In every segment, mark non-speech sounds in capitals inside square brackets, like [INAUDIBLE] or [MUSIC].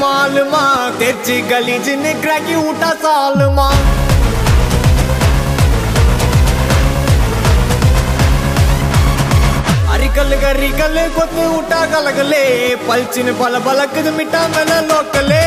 मालमा तेची गलीज निकरा की उठा सालमा அரிக்கல் கரிக்கல் கொத்து விட்டா கலகலே. பல்ச்சின் பல பலக்குது மிட்டாங்கல லோக்கலே.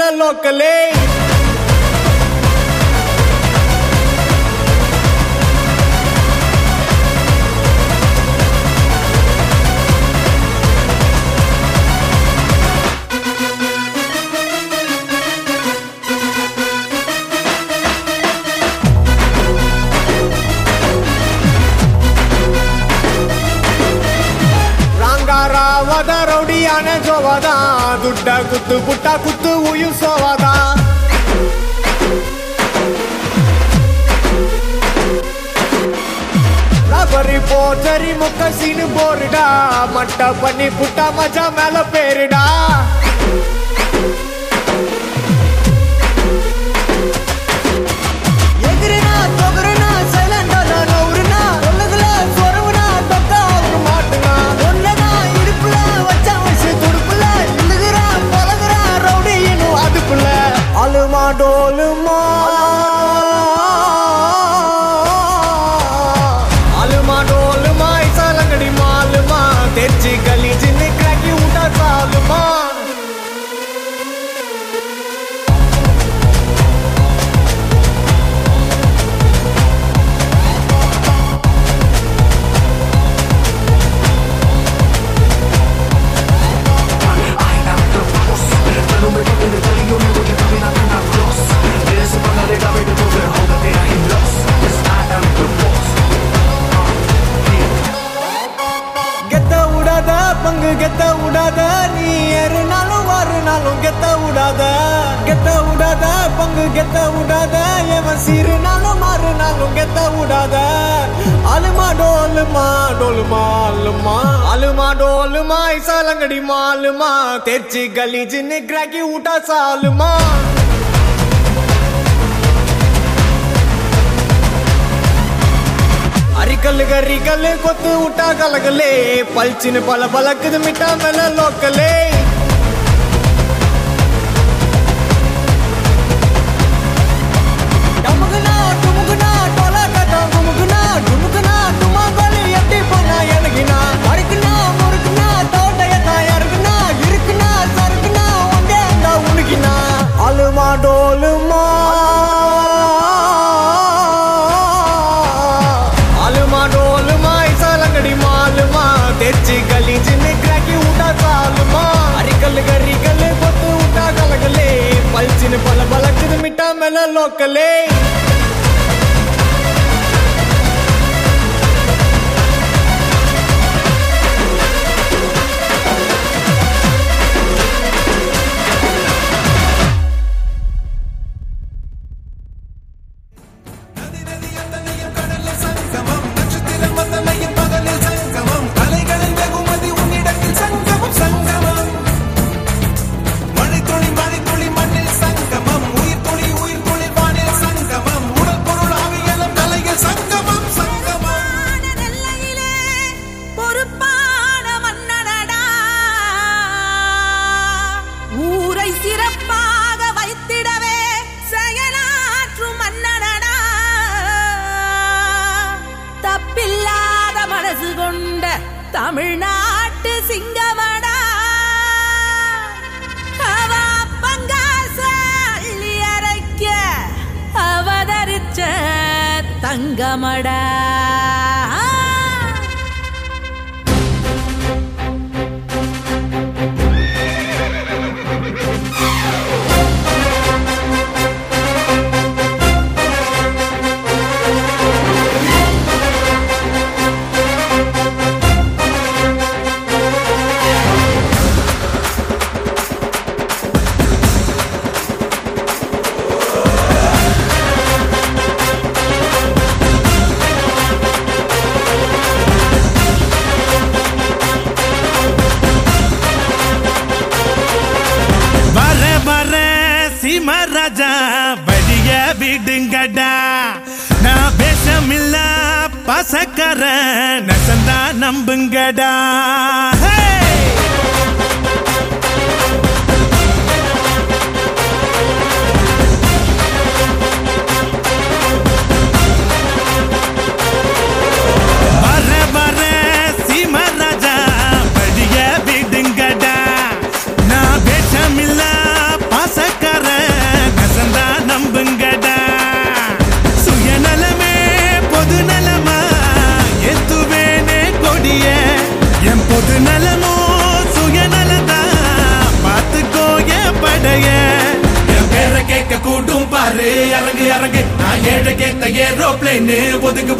လလော့ကလေး குட்டா குத்து புட்டா குத்து உயிர் சோவாதா? லபரி போச்சரி முக்க சீனு போருடா. மட்டை பண்ணி புட்டா மஜா மேல பேருடா. கெத்த விடாத எவன் சீரு நாளும் மாறு நாளும் கெத்த விடாத அலுமா டோலுமா டோலுமா அலுமா அலுமா டோலுமா இசாலங்கடி மாலுமா. தெர்ச்சி கலீஜின்னு கிராக்கி விட்டா சாலுமா. அரிக்கல் கரிக்கல் கொத்து விட்டா கலகலே பல்ச்சின்னு பல பலக்குது மிட்டா மேல லோக்கலே. chocolate.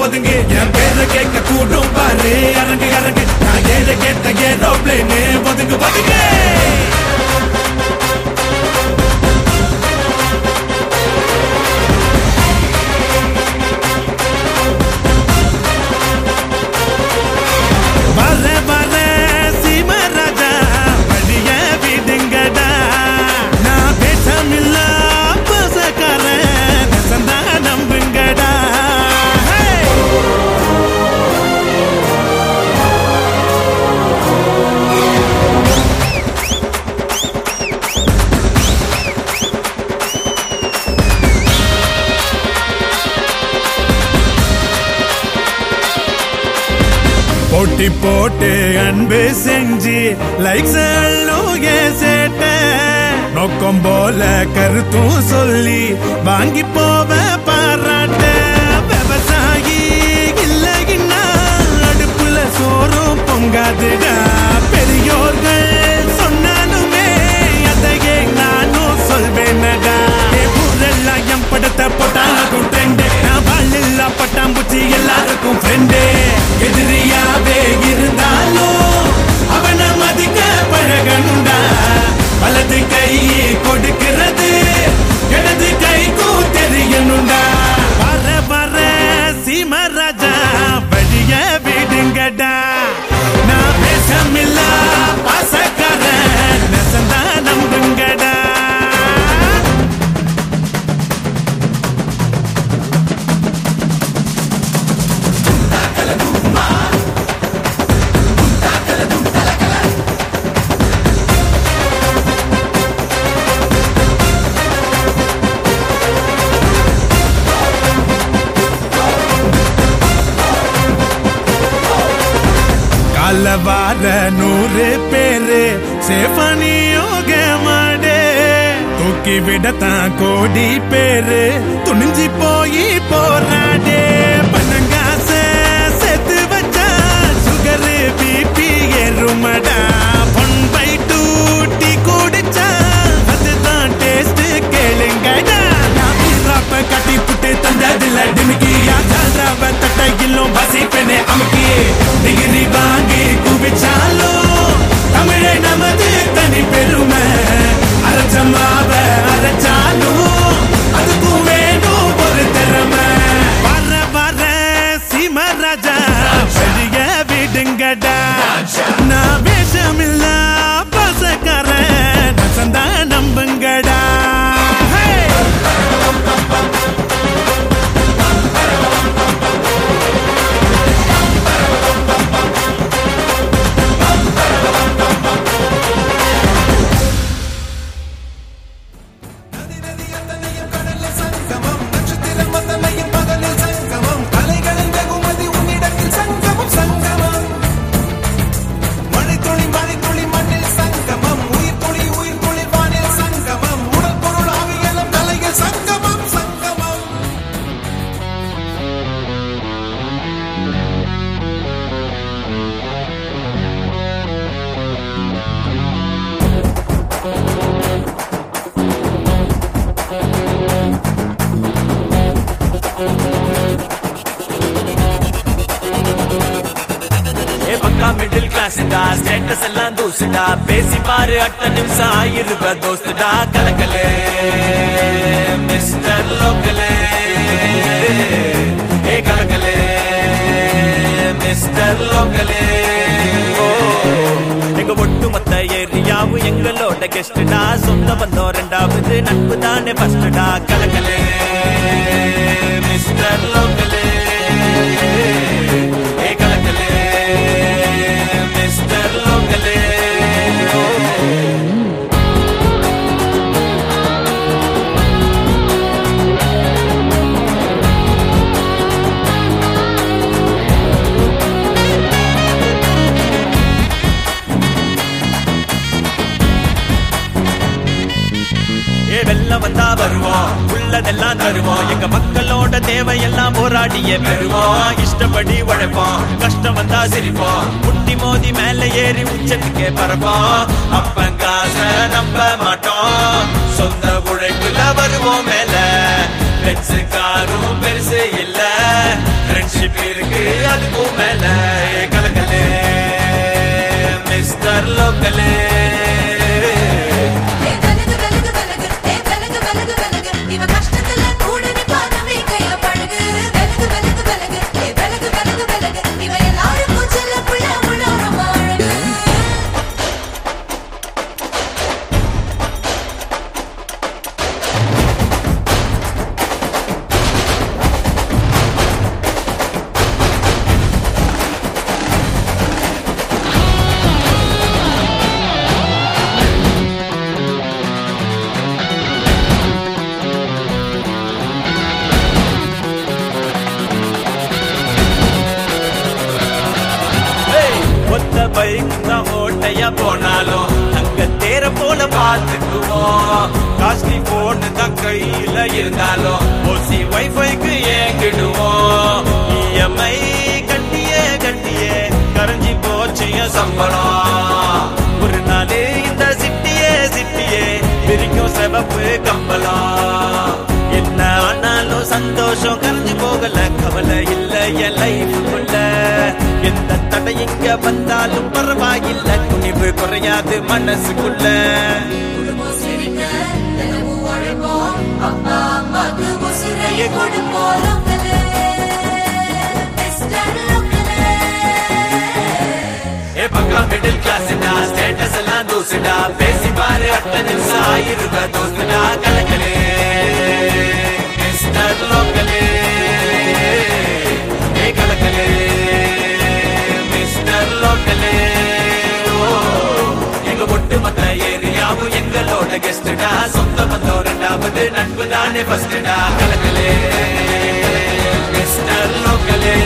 ஒதுங்கு வேலையா போனாலும் அங்க தேர போல பார்த்துக்குவோம் காஸ்ட்லி போன்னு தான் கையில இருந்தாலும் ஓசி வைஃபைக்கு ஏங்கிடுவோம் இஎம்ஐ கட்டியே கட்டியே கரைஞ்சி போச்சு சம்பளம். ஒரு நாள் இந்த சிட்டியே சிட்டியே பிரிக்கும் செவப்பு கம்பளம். சந்தோஷம் கரைஞ்சு போகல கவலை இல்ல என் லைஃபுக்குள்ள எந்த தடை இங்க வந்தாலும் பரவாயில்ல துணிவு குறையாது மனசுக்குள்ள. அப்பா அம்மாக்கு உசுரைய கொடுப்போம் பக்கா மிடில் கிளாஸ்டா ஸ்டேட்டஸ் எல்லாம் தூசுடா. பேசி பாரு அட்ட நிமிஷம் ஆயிருக்க தோசுடா கலக்கலே లోకలే ఏ కలకలే மிஸ்டர் லோக்கலே எங்க ஒட்டு மத்த ஏரியாவும் எங்களோட கெஸ்டா சொந்த பந்தம் ரெண்டாவது நட்பு தானே ஃபர்ஸ்டா கலக்கலே மிஸ்டர் லோக்கலே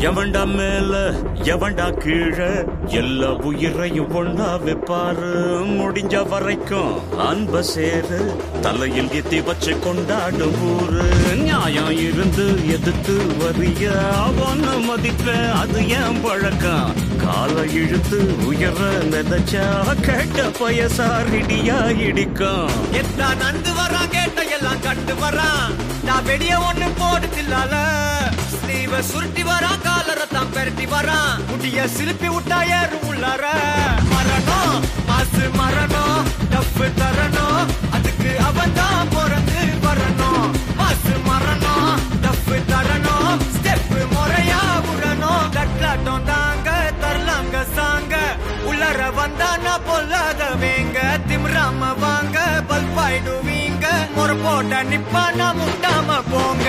எவன்டா மேல எவன்டா கீழே? எல்லா உயிரையும் ஒன்னா வைப்பாரு. முடிஞ்ச வரைக்கும் அன்ப சேரு. தலையில் எத்தி வச்சு கொண்டாடும் ஊரு. நியாயம் இருந்து எதிர்த்து வரிய. அவன மதிப்ப அது ஏன் பழக்கம்? காலை இழுத்து உயர நினைச்சா கேட்ட பயசாரிடியா இடிக்கும். எத்தா நந்து வரான் கேட்ட எல்லாம் கண்டு வரான். நான் வெளியே ஒண்ணு போடுதில்லால. இவ சுருட்டி வரான் காலரை தான் பெரட்டி வரான் முடிய சிலுப்பி விட்டா ஏறும் உள்ளார. மரணம் மாசு மரணம் டப்பு தரணும். அதுக்கு அவன் தான் பிறந்து வரணும். மாசு மரணம் டப்பு தரணும். ஸ்டெப் முறையா விடணும் கட்லாட்டம் தாங்க தரலாங்க சாங்க. உள்ளர வந்தானா பொல்லாதவேங்க திமிராம வாங்க பல்பாயிடுவீங்க முறை போட்ட நிப்பானா முட்டாம போங்க.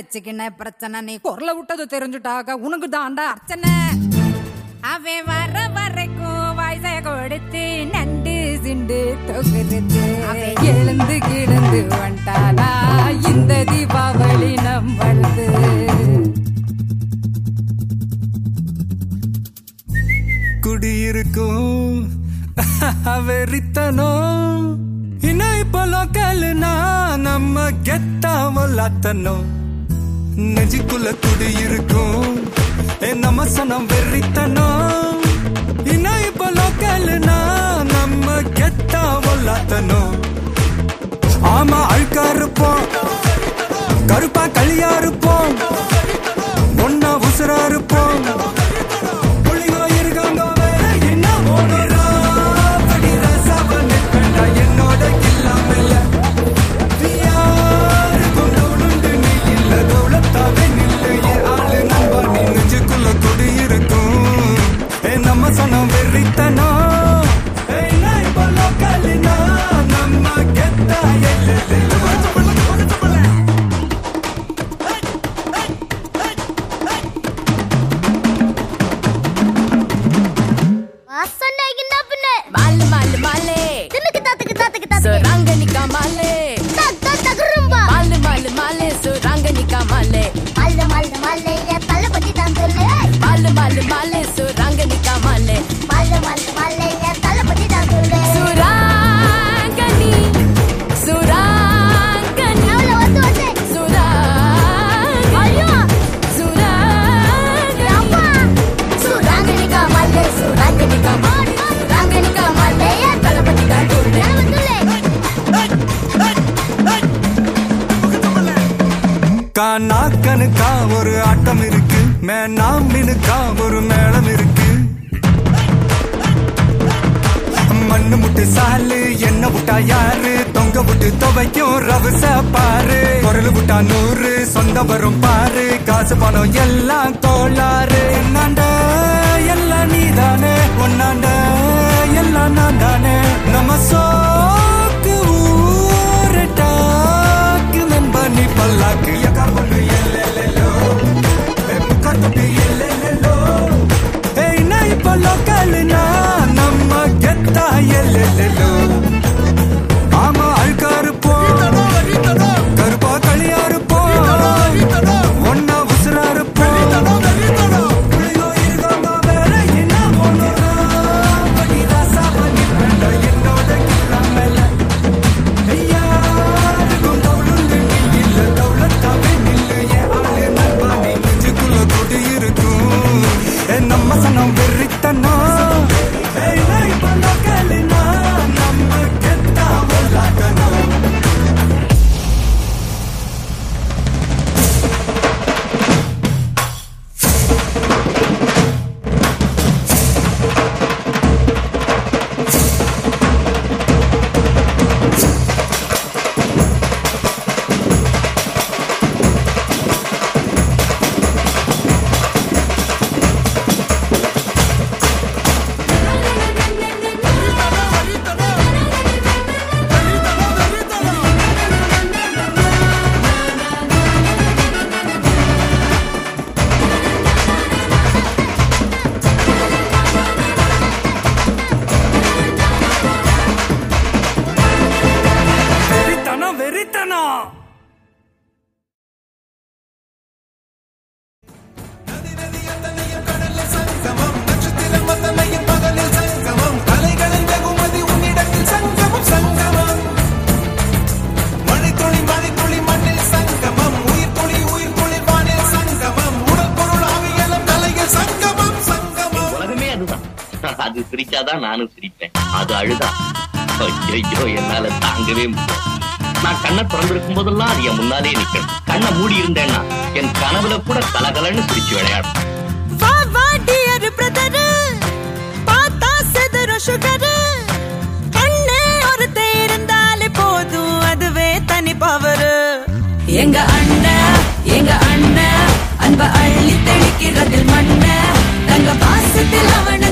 வச்சுக்கின பிரச்சனை. நீ குரல விட்டது தெரிஞ்சுட்டாக உனக்கு தாண்டா அர்ச்சனை. அவன் வர வரைக்கும் வயசை கொடுத்து நண்டு சிண்டு தொகுறது அவன் எழுந்து கிடந்து வந்தானா இந்த தீபாவளி நம்மளது குடியிருக்கும் வெறித்தனம் இணைப்பலோ கல்னா நம்ம கெத்தாமல் வல்லாத்தனம் நெஞ்சுக்குள்ள துடி இருக்கும் நம்ம சனம் வெறித்தனம் இன்னும் இப்ப லோக்கல்னா நம்ம கெத்தா வல்லாத்தனம் ஆமா அழுக்கா இருப்போம். கருப்பா களியா இருப்போம். ஒன்னா உசுரா இருப்போம். எப்படி இருக்கும். நம்ம சொன்ன பணம் எல்லாம் தோளார சிரிச்சாதான் நானும் சிரிப்பேன். அது அழுதா? ஐயோ என்னால தாங்கவே முடியும் நான் கண்ணை திறந்திருக்கும் போதெல்லாம் அது என் முன்னாலே நிக்கணும். கண்ணை மூடி இருந்தேன்னா என் கனவுல கூட கலகலன்னு சிரிச்சு விளையாடும். எங்க அண்ணன் எங்க அண்ணன் அன்ப அள்ளி தெளிக்கிறதில் மண்ண. தங்க பாசத்தில் அவனை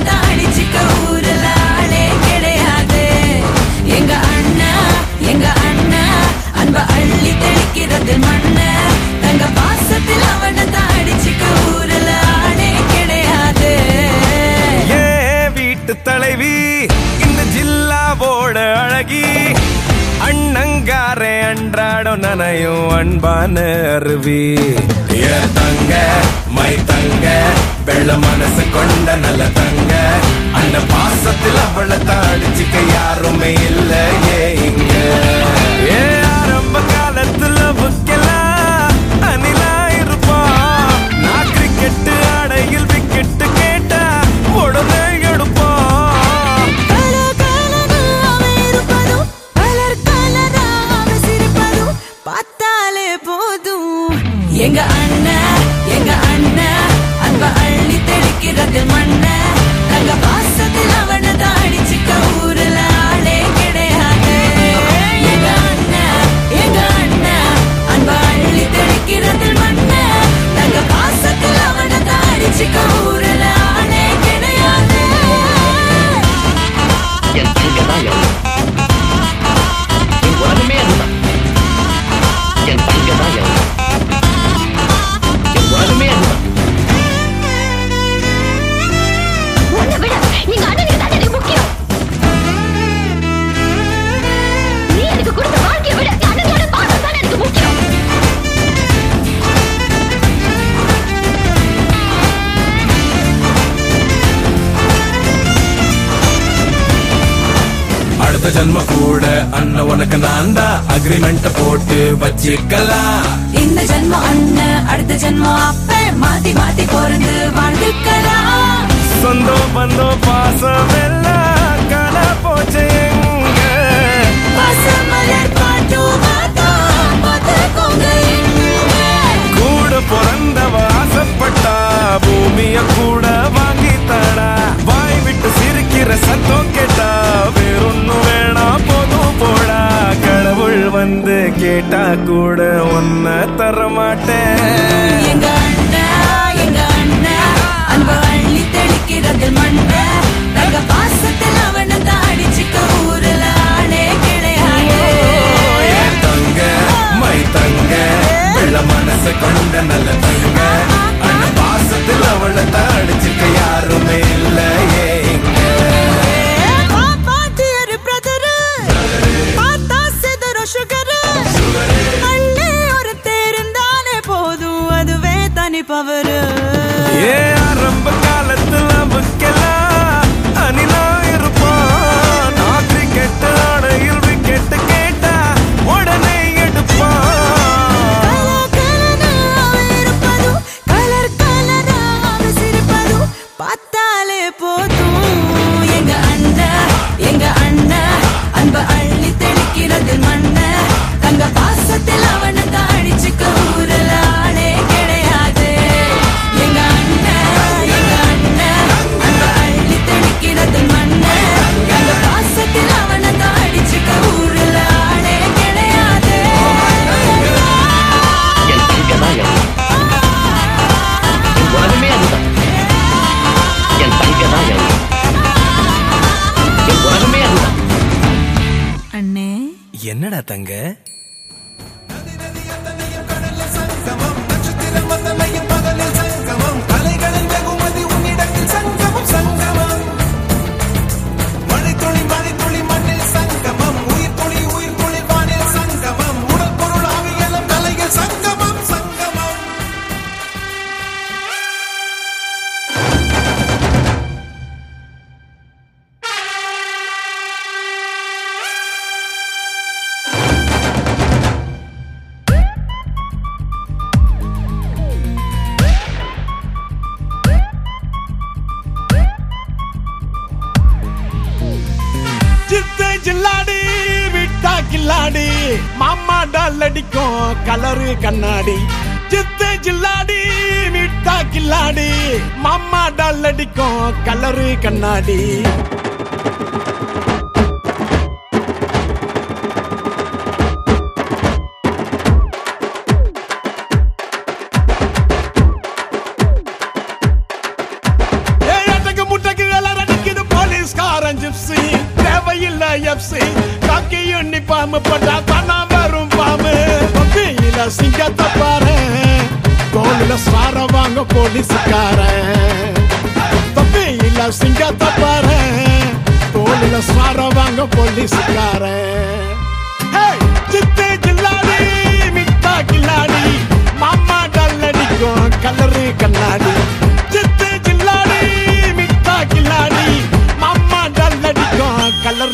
தலைவி இந்த ஜில்லாவோட அழகி அண்ணங்காரே அன்றாடம் நனையும் அன்பான அருவி. ஏ தங்க மை தங்க வெள்ள மனசு கொண்ட நல்ல தங்க. அந்த பாசத்தில் அவளை தாடிச்சுக்க யாருமே இல்லையே இங்க. ஏ ஆரம்ப காலத்துல புக்கலாம் அணிலா இருப்பா. நான் கிரிக்கெட்டு அடையில் விக்கெட்டு கேட்டா உடனே எடுப்பான் பார்த்தாலே போதும். எங்க அண்ணா எங்க அண்ணா அன்ப அள்ளி தெளிக்கிறது தான் அடிச்சுக்க ஊருல கிடையாது ஜென்ம கூட அண்ணன் உனக்கு நான் தான் அக்ரிமெண்ட் போட்டு வச்சுக்கலாம் இந்த ஜென்மம் அண்ணன் அடுத்த ஜென்மம் அப்ப மாத்தி மாத்தி பிறந்து வாழ்ந்துக்கலாம். சொந்தம் பந்தம் பாசம் எல்லாம் காண போச்சு எங்க? பசுமலர் பாட்டு மாத்தா பார்த்துக்கோங்க. கூட பிறந்தவ ஆசைப்பட்டா பூமிய கூட வாங்கி தாடா வாய் விட்டு சிரிக்கிற சத்தம் கேட்டா வேறொன்னும் வேணாம். வந்து கேட்டா கூட ஒன்ன தரமாட்டேன்.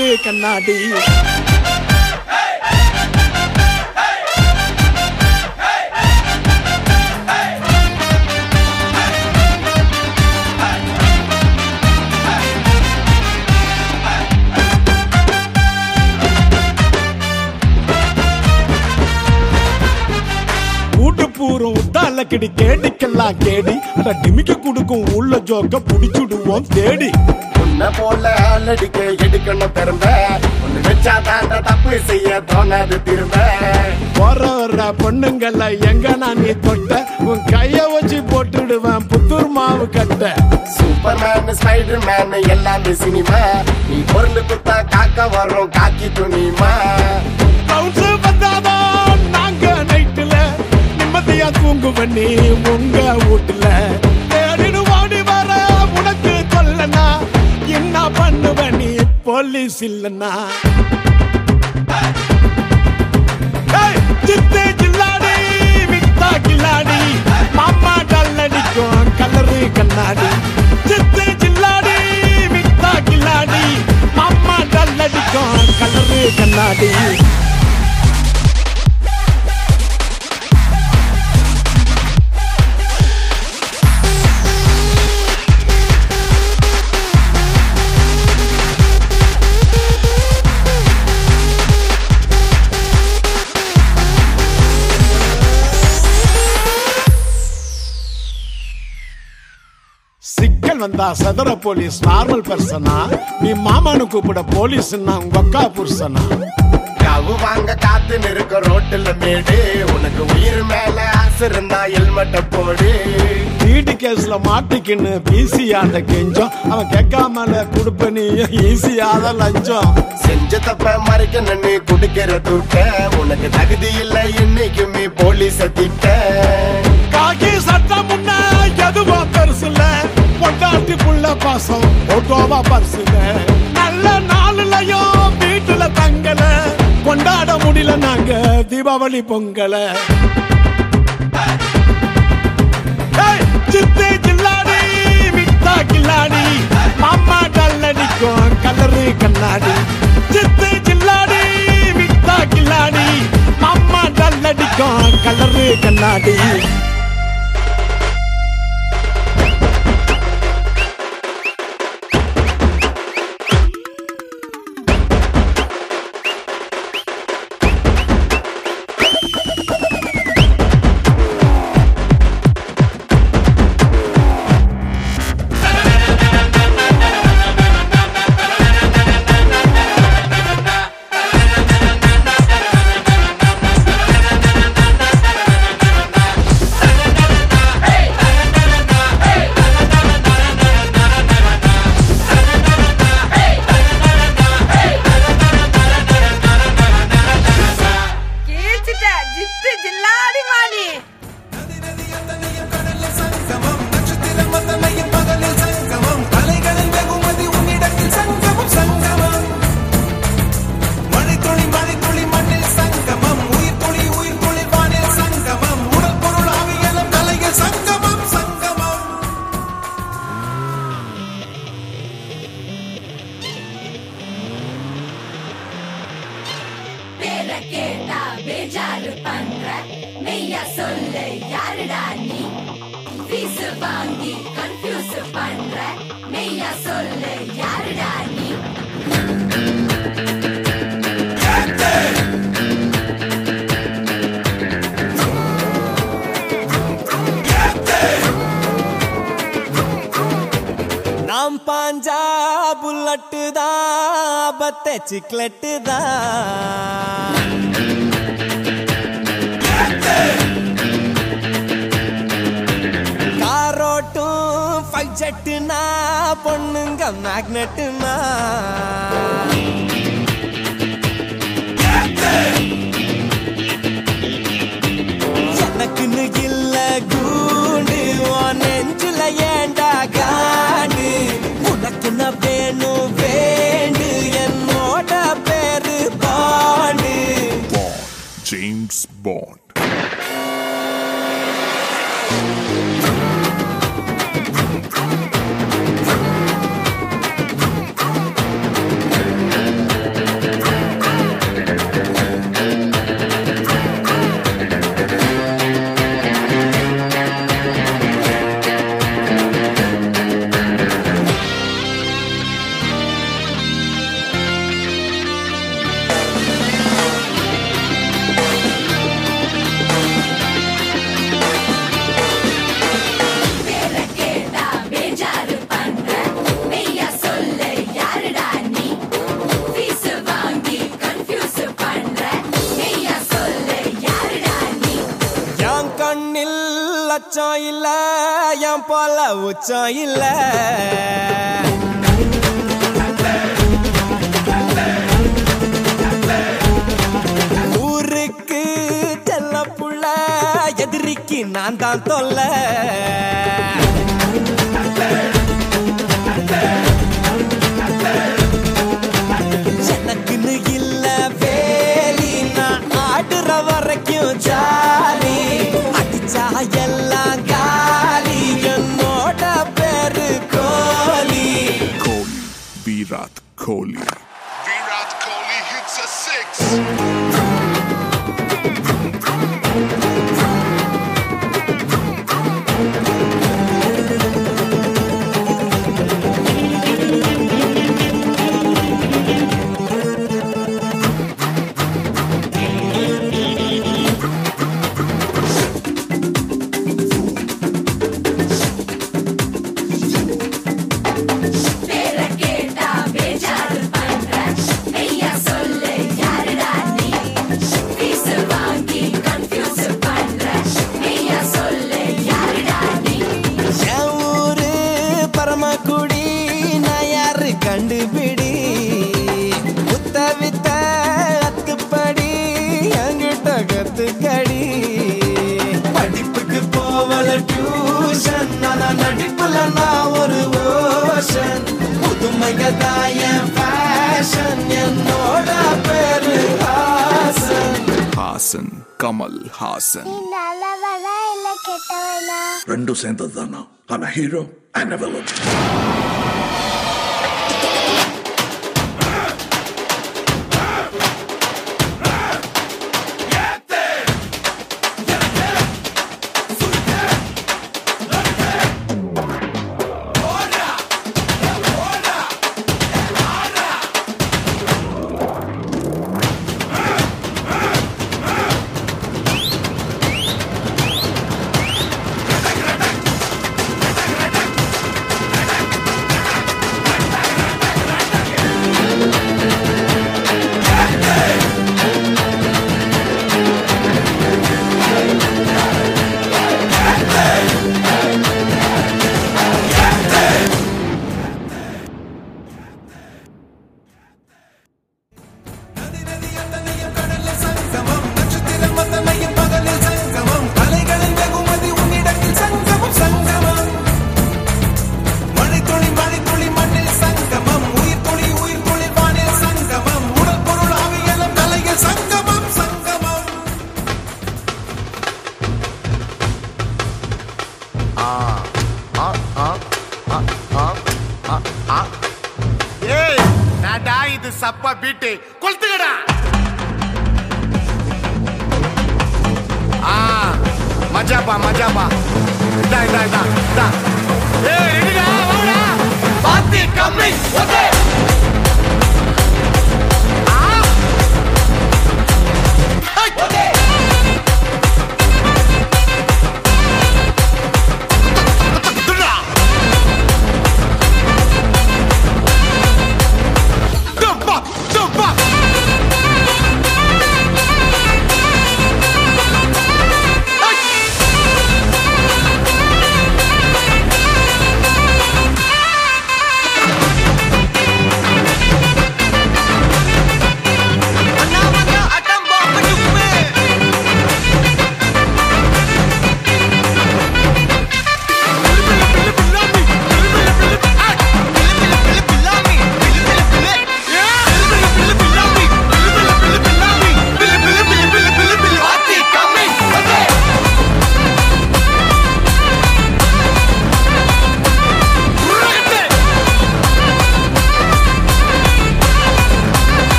ஒரு கண்ணாடி. கூட்டு பூரம் உத்தால கேடிக்கெல்லாம் கேடி அட டிமிக்க குடுக்கும் உள்ள ஜோக்க புடிச்சுடுவோம் தேடி. உன்னை போல ஆளடிக்க எடுக்கணும் பெரும்ப ஒண்ணு வச்சா தாண்ட தப்பு செய்ய தோணாது திரும்ப. போற வர்ற பொண்ணுங்கள எங்க நான் நீ தொட்ட? உன் கைய வச்சு போட்டுடுவேன் புத்தூர் மாவு கட்ட. சூப்பர் மேன் ஸ்பைடர் மேன் எல்லாமே சினிமா. நீ பொருள் குத்தா காக்க வரும் காக்கி துணிமா நாங்க நைட்டுல. நிம்மதியா தூங்குவ நீ உங்க வீட்டுல. தேடிடு ஓடி வர உனக்கு சொல்லனா என்ன பண்ணுவ நீ? போலீஸ் இல்லனா ஏய், சித்து ஜில்லாடி கில்லாடி. மாமா டல் கலரு கண்ணாடி. சித்து ஜில்லாடி மிட்டா கில்லாடி. மாமா டல் கலரு கண்ணாடி. சதுர போலீஸ் நார்மல் பர்சனா? நீ மாமானு கூப்பிட போலீஸ் உங்க அக்கா புருஷனா? கவு வாங்க காத்து நிற்க ரோட்டுல மேடு. உனக்கு உயிர் மேல ஆசை இருந்தா ஹெல்மெட்ட போடு. வீட்டு கேஸ்ல மாட்டிக்கின்னு பிசியாண்ட கெஞ்சம். அவன் கேட்காமல கொடுப்ப நீ ஈஸியாத லஞ்சம். செஞ்ச தப்ப மறைக்க நின்னு குடுக்கிற தூக்க. உனக்கு தகுதி இல்ல இன்னைக்குமே போலீஸ திட்ட. காக்கி சட்டம் முன்ன எதுவோ பெருசுல பொண்டாட்டி புள்ள பாசம் போட்டோவா பரிசுல நல்ல நாளுலயும் வீட்டுல தங்கல. கொண்டாட முடியல நாங்க தீபாவளி பொங்கல. ஏய், சித்து ஜில்லாடி மிட்டா கில்லாடி. மாமா கல்லடிக்கும் கலரு கண்ணாடி. சித்து கில்லாடி மிட்டா கில்லாடி. மாமா கல்லடிக்கும் கலரு கண்ணாடி. பேச்சு கிளட்டுதா Virat Kohli. Virat Kohli hits a six! Vasan நல்லவனா இல்ல கெட்டவனா ரெண்டும் சேர்ந்தது தானா ஆனா ஹீரோ அண்ட் வில்லன்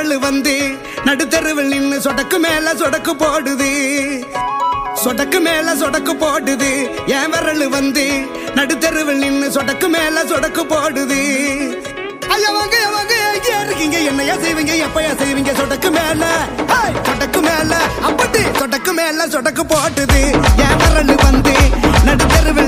குரல் வந்து நடுத்தருவில் நின்று சொடக்கு மேல சொடக்கு போடுது. சொடக்கு மேல சொடக்கு போடுது. என் விரல் வந்து நடுத்தருவில் நின்று சொடக்கு மேல சொடக்கு போடுது. ஐயவங்க எவங்க என்னையா செய்வீங்க? எப்பயா செய்வீங்க? சொடக்கு மேல சொடக்கு மேல. அப்பட்டு சொடக்கு மேல சொடக்கு போட்டுது என் வந்து நடுத்தருவில்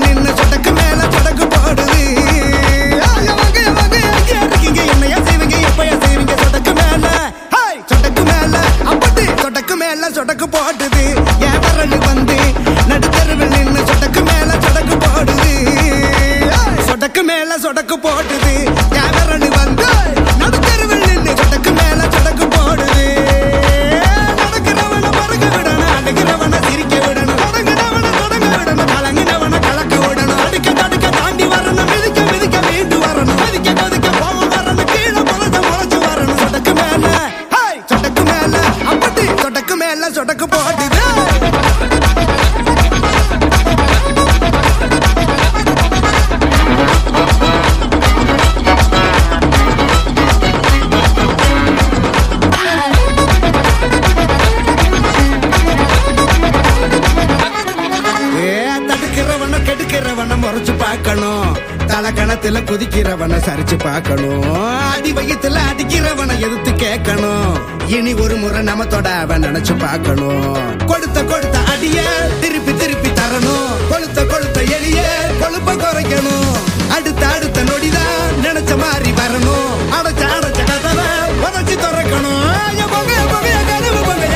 இனி ஒரு முறை நம்ம தொட அவன் நினைச்சு பார்க்கணும். கொடுத்த கொடுத்த அடிய திருப்பி திருப்பி தரணும். கொளுத்த கொளுத்த எளிய கொழுப்ப குறைக்கணும். அடுத்த அடுத்த நொடிதான் நினைச்ச மாதிரி வரணும். அடைச்ச அடைச்ச கதவை உதச்சி திறக்கணும்.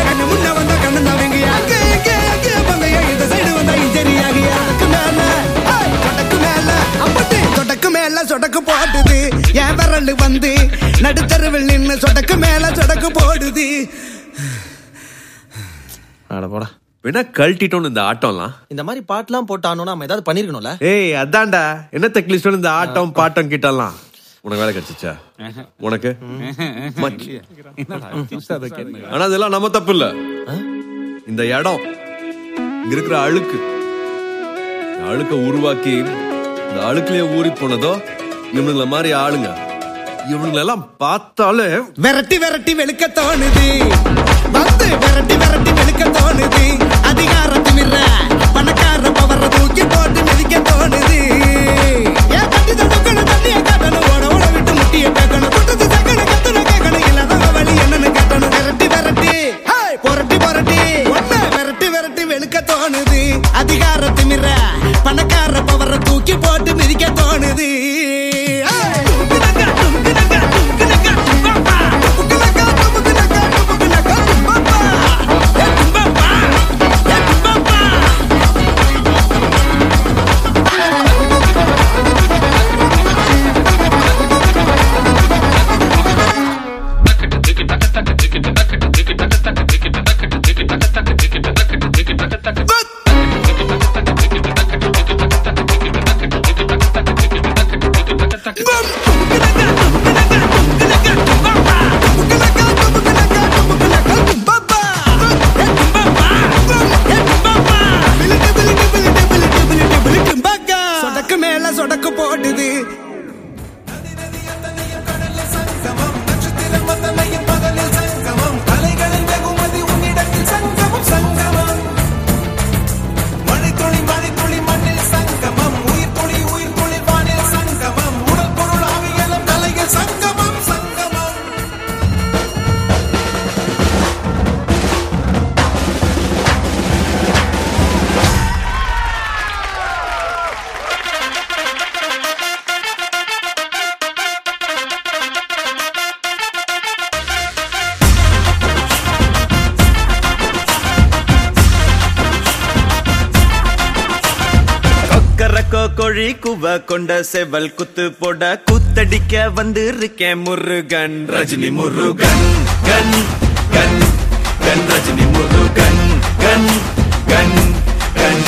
கண்ணு முன்ன வந்தா கண்ணு தவங்க இந்த சைடு வந்தா மேல சொடக்கு மேல. சொடக்கு என் விரல் வந்து நடுத்தருவில் நின்னு சொடக்கு மேல போடுது. அட போடா. வேணா கழட்டிட்டோம் இந்த ஆட்டம்லாம். இந்த மாதிரி பாட்டுலாம் போட்டானோ நம்ம ஏதாவது பண்ணிருக்கணும்ல? ஏய் அதான்டா. என்ன தெக்லிஸ்டோம் இந்த ஆட்டம் பாட்டம் கிட்டலாம்? உனக்கு வேலை கிடைச்சிச்சா? உனக்கு. ஆனா அதெல்லாம் நம்ம தப்பு இல்ல. இந்த இடம் இங்க இருக்கிற அழுக்கு. அழுக்க உருவாக்கி இந்த அழுக்குலயே ஊறி போனதோ இவனுங்கள மாதிரி ஆளுங்க. இவனுங்களெல்லாம் பார்த்தாலே விரட்டி விரட்டி வெளுக்க தோணுது. வந்து விரட்டி விரட்டி வெளுக்க தோணுது. அதிகார திமிர பணக்கார பவர தூக்கி போட்டு மிதிக்க தோணுது. ஏன் தட்டி தடுக்கணும் தண்ணிய காட்டணும் ஓட ஓட விட்டு முட்டிய பேக்கணும் குட்டத்து சக்கணும் கத்தணும் கேட்கணும். இல்லாதவங்க வழி என்னன்னு காட்டணும். விரட்டி விரட்டி ஹேய், புரட்டி புரட்டி. ஒண்ணு விரட்டி விரட்டி வெளுக்க தோணுது. அதிகார திமிர பணக்கார பவர தூக்கி போட்டு மிதிக்க தோணுது. கொண்ட செவல் குத்து போட குத்தடிக்க வந்து இருக்கேன் முருகன். ரஜினி முருகன் கண் கண் கன் ரஜினி முருகன் கண் கண் கண்.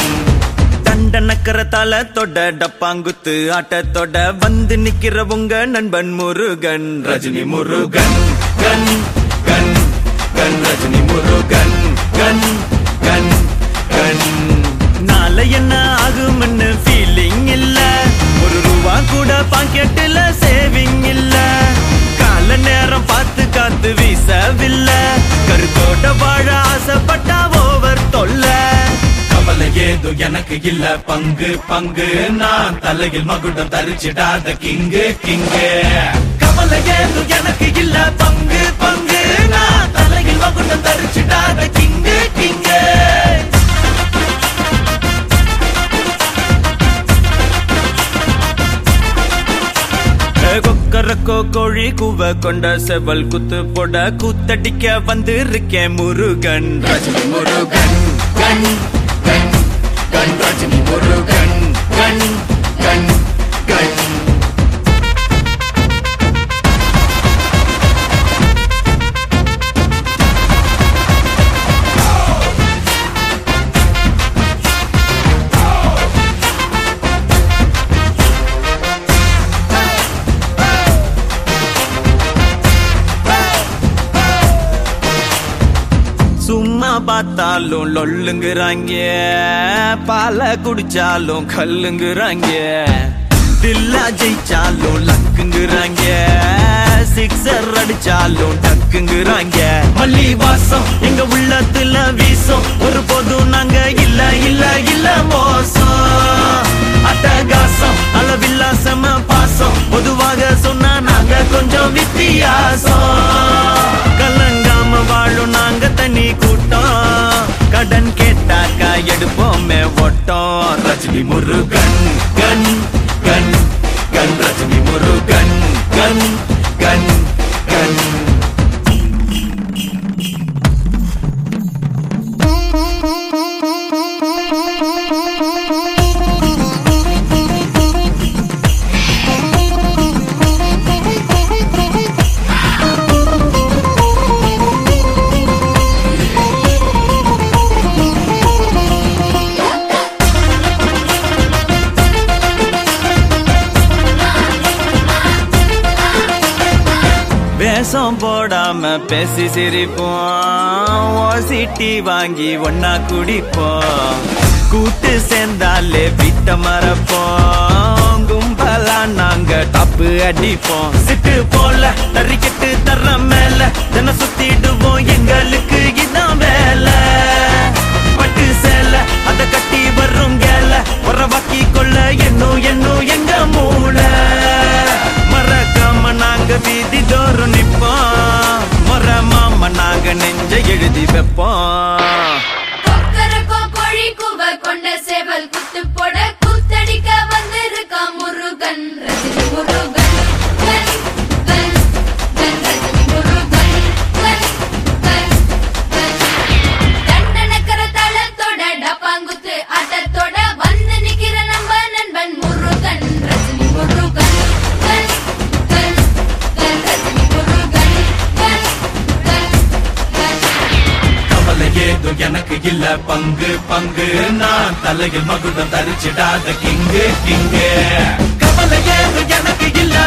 தண்டனக்கரத்தால தொட டப்பாங்குத்து ஆட்டத்தொட வந்து நிக்கிற உங்க நண்பன் முருகன். ரஜினி முருகன் கண் கண் கன் ரஜினி முருகன் கண் கண் கண். நாளை என்ன ஆகும்னு ஃபீலிங் இல்ல. ஒரு ரூபா கூட பாக்கெட்டுல சேவிங் இல்ல. கால நேரம் பார்த்து காத்து வீசவில்ல. கருத்தோட்ட வாழ ஆசைப்பட்டா ஓவர் தொல்ல. கவலை ஏதோ எனக்கு இல்ல. பங்கு பங்கு. நான் தலையில் மகுடம் தரிச்சிடாத கிங்கு கிங்கு. கவலை ஏதோ எனக்கு இல்ல. பங்கு பங்கு. நான் தலையில் மகுடம் தரிச்சிடாத கிங்கு கிங்கு. கொக்கரக்கோ கோழி குவ கொண்ட செவல் குத்து போட கூத்தடிக்க வந்து இருக்கேன் முருகன். ரஜினி முருகன் கண் கண் கண் ரஜினி முருகன் கண் கண். பார்த்தாலும் லொல்லுங்கிறாங்க. பால குடிச்சாலும் கல்லுங்கிறாங்க. தில்லா ஜெயிச்சாலும் லக்குங்கிறாங்க. சிக்ஸர் அடிச்சாலும் டக்குங்கிறாங்க. மல்லி வாசம் எங்க உள்ளத்துல வீசும். ஒரு போது நாங்க இல்ல இல்ல இல்ல மோசம். அட்டகாசம் அளவில்லா செம பாசம். பொதுவாக சொன்னா நாங்க கொஞ்சம் வித்தியாசம். கலங்க நம்ம வாழும் நாங்க தனி கூட்டம். கடன் கேட்டாக்கா எடுப்போமே ஓட்டம். ரஜினி முருகன் கண் கண் கண். ரஜினி முருகன் கண் கண். பேசி சிரிப்போம். சிட்டி வாங்கி ஒன்னா குடிப்போம். கூட்டு சேர்ந்தாலே வீட்ட மறப்போம். கும்பலா நாங்க தப்பு அடிப்போம். சிட்டு போல தறிக்கிட்டு தர்ற மேல தின சுத்திடுவோம். எங்களுக்கு இதான் வேலை. பட்டு சேல அத கட்டி வரும் கேல. உறவாக்கி கொள்ள என்னும் என்னும் எங்க மூளை. மறக்காம நாங்க வீதி தோறும் நிப்போம். நாங்க நெஞ்ச எழுதி வைப்போம். பங்கு பங்கு. நான் தலையில் மகுடம் தரிச்சிடாத கிங்கு கிங்கு. கவலை ஏது எனக்கு இல்ல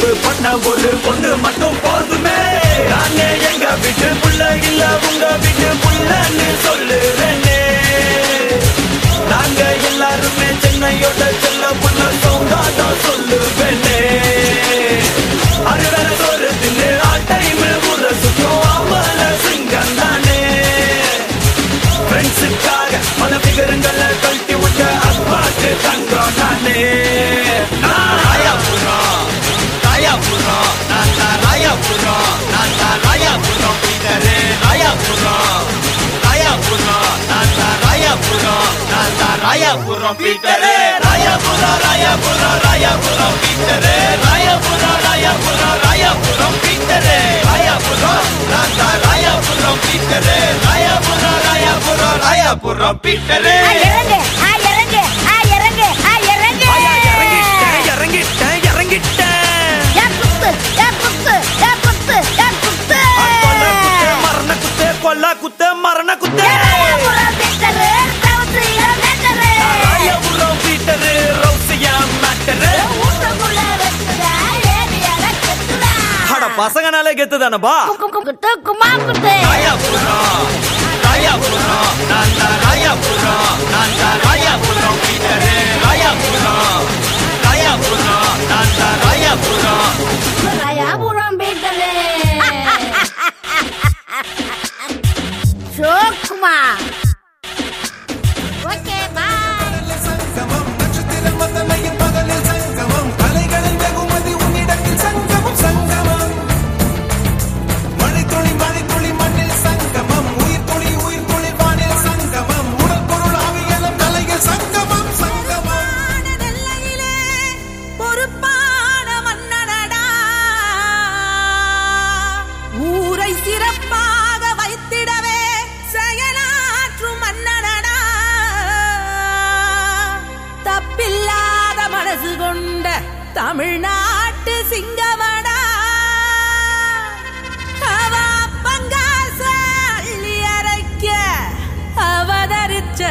தப்பு பண்ண ஒரு பொண்ணு மட்டும் போதுமே. நானே எங்க வீட்டு புள்ள இல்ல உங்க வீட்டு புள்ளன்னு சொல்லுறேனே. நாங்க எல்லாருமே சென்னையோட செல்ல புள்ள சொந்தாதான் சொல்லுவேனே. அறுவரை தோரத்தில் ஆட்டையும் ஊர சுத்தம் அமல சிங்கம் தானே. ஃப்ரெண்ட்ஸுக்காக பல விகரங்களை கழட்டி விட்ட அப்பாட்டு தங்கம் தானே. ராயாபுரம் நான் தான் Royapuram Peter Royapuram Royapuram Royapuram Peter Royapuram Royapuram Royapuram Peter Royapuram நான் தான் ராயாபுரம் பீட்டரு ராயாபுரம் ராயாபுரம் ராயாபுரம் பீட்டரு இறங்கிட்டேன் இறங்கிட்டேன் கொல்ல குத்து மரண குத்து. பசங்கனாலே குத்து குமா குத்து ராயாபுரம் ராயாபுரம் நான் தான் ராயாபுரம் நான் தமிழ்நாட்டு சிங்கமடா அவ பங்காச அள்ளி அரைக்க அவதரிச்ச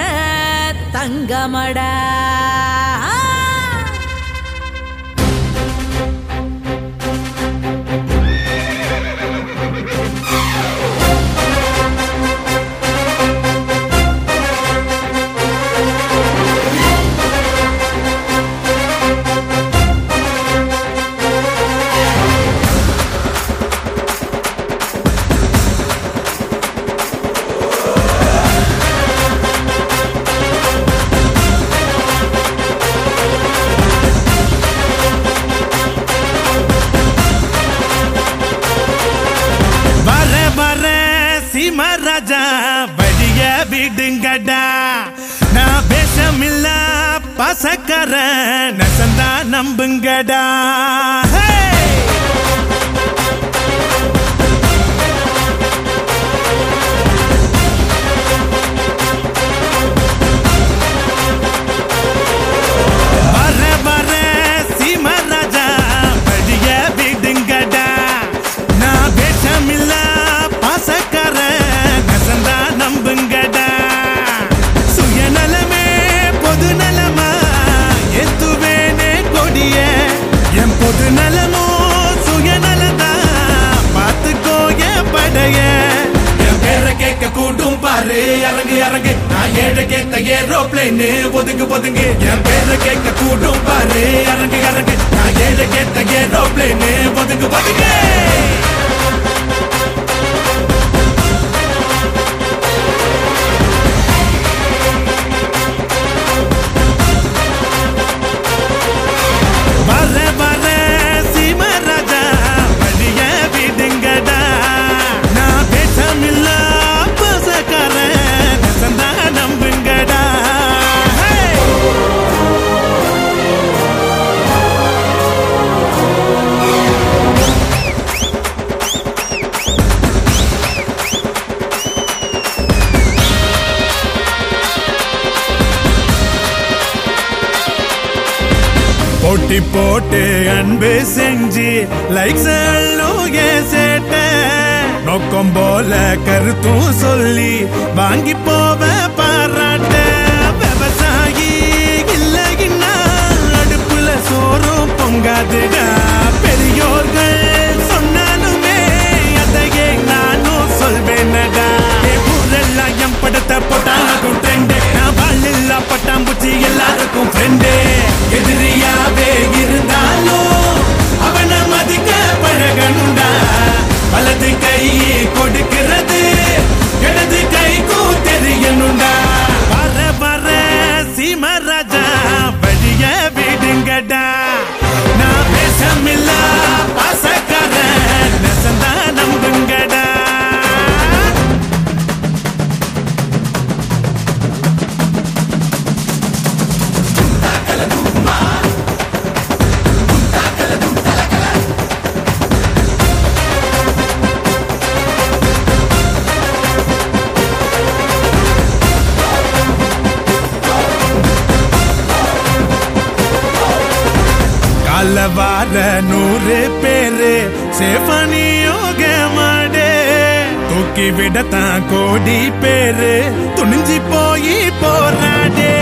தங்கமடா. ராஜா வழிய விடுங்கடா. நான் பேசமில்ல பசக்கர நசந்தா நம்புங்கடா. பாரு இறங்கு இறங்கு. நான் ஏழு கேட்ட ஏரோப்ளைனு ஒதுங்கு ஒதுங்கு. என் பேரு கேட்க கூடும் பாரு இறங்கு இறங்கு. நான் ஏழு கேட்ட ஏரோப்ளைனு ஒதுங்கு ஒதுங்கு. போட்டி போட்டு அன்பு செஞ்சு லைக் சேட்ட. நோக்கம் போல கருத்தும் சொல்லி வாங்கி போவ பாராட்ட. விவசாயி இல்லைன்னா அடுப்புல சோறும் பொங்காதுடா. பெரியோர்கள் சொன்னாலுமே அதையே நானும் சொல்வேனடா. ஊரெல்லாம் என் படத்தை போட்டாலும் பட்டாம்பூச்சி எல்லாருக்கும் ஃப்ரெண்டே எதிரியாவே இருந்தாலும் அவனை மதிக்க பழகணுண்டா வலது கை கொடுக்கிறது இடது கைக்கும் தெரியணுண்டா வர வர சீமராஜா வழிய விடுங்கடா. நான் பேசமில்லா பாசக்காரன் நம்புங்க. வார நூறு பேரு சேவனியோக மாடே தூக்கி விடத்தான் கோடி பேரு. துணிஞ்சி போய் போராடே.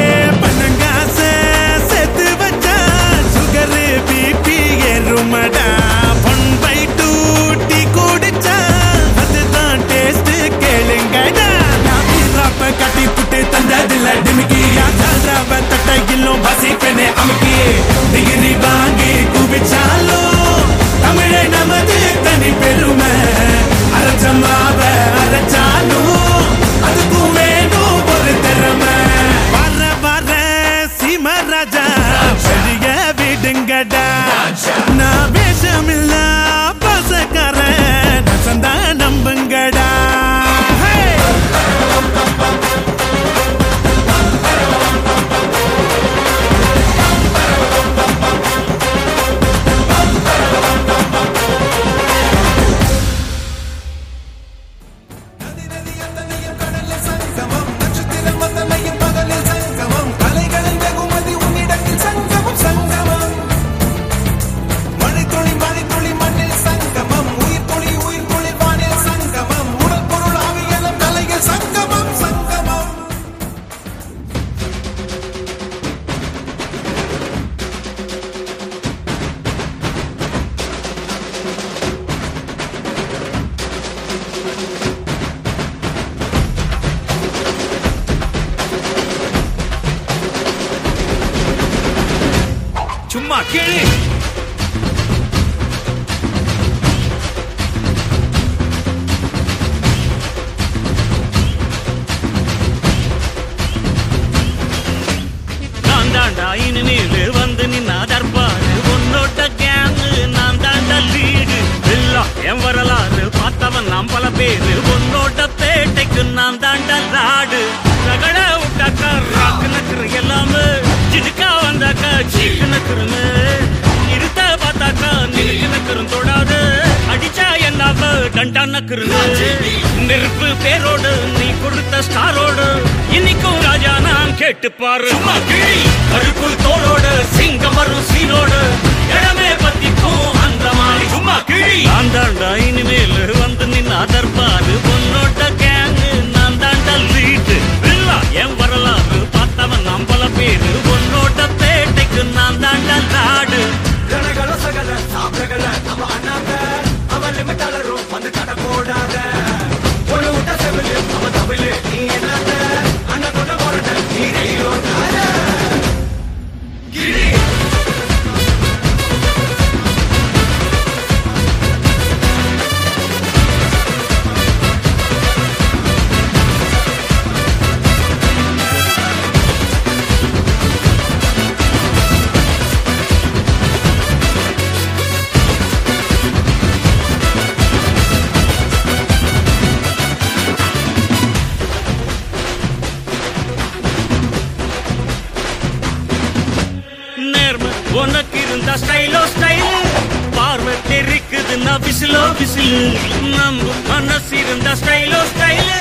விசிலோ விசில் நம்ம மனசு இருந்தா ஸ்டைலோ ஸ்டைல்.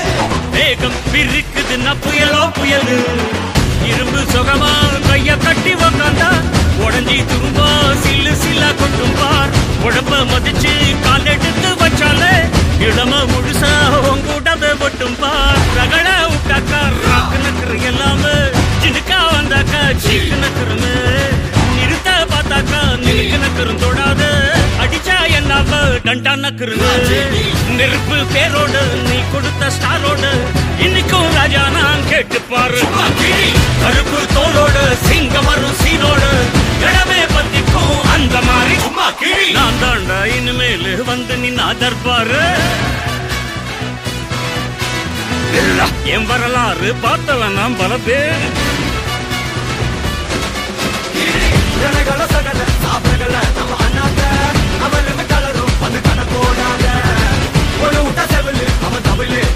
வேகம் பிரிக்குதுன்னா புயலோ புயல். இரும்பு சுகமா கைய கட்டி உக்காந்தா. உடஞ்சி துரும்பா சில்லு சில்லா கொட்டும் பார். உடம்ப மதிச்சு கால் எடுத்து வச்சாலே இளம முழுசா உங்கூடவே ஒட்டும் பார். ரகட விட்டாக்கா ராக்கு நக்கரு எல்லாமே. சிடுக்கா வந்தாக்கா சீக்கு நக்கருன்னு பார்த்தாக்கா நக்கரும் தொடாது. அடிச்சா என்னாவ டண்டா நக்கருன்னு நெருப்பு பேரோடு நீ கொடுத்த ஸ்டாரோடு. இன்னைக்கும் ராஜா நான் கேட்டு பாரு. கருப்பு தோளோடு சிங்கம் வரும் சீனோடு. இடமே பத்திக்கும் அந்த மாதிரி. நான் தாண்டா இனிமேல் வந்து நின்னா தர்பாரு இல்ல, என் வரலாறு பார்த்தவன் நான் பல பேர். ஏய்,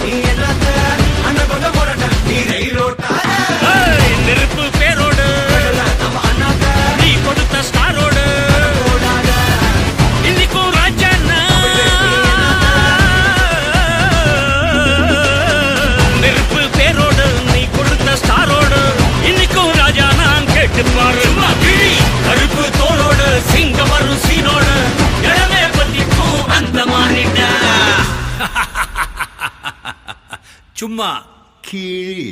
கருப்பு தோலோட சிங்கம் வரும் சீனோட இடமே பத்திக்கும் அந்த மாறிட்ட [LAUGHS] சும்மா கீழி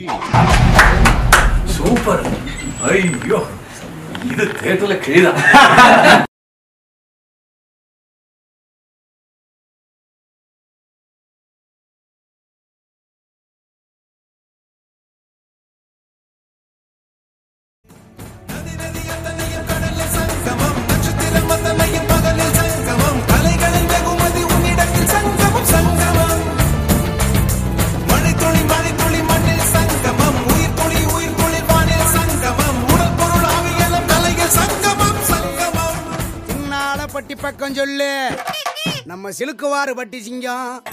சூப்பர். ஐயோ. இது தேட்டர்ல கிழிதான் [LAUGHS] நம்ம சிலுக்குவாறு பட்டி சிங்கம்.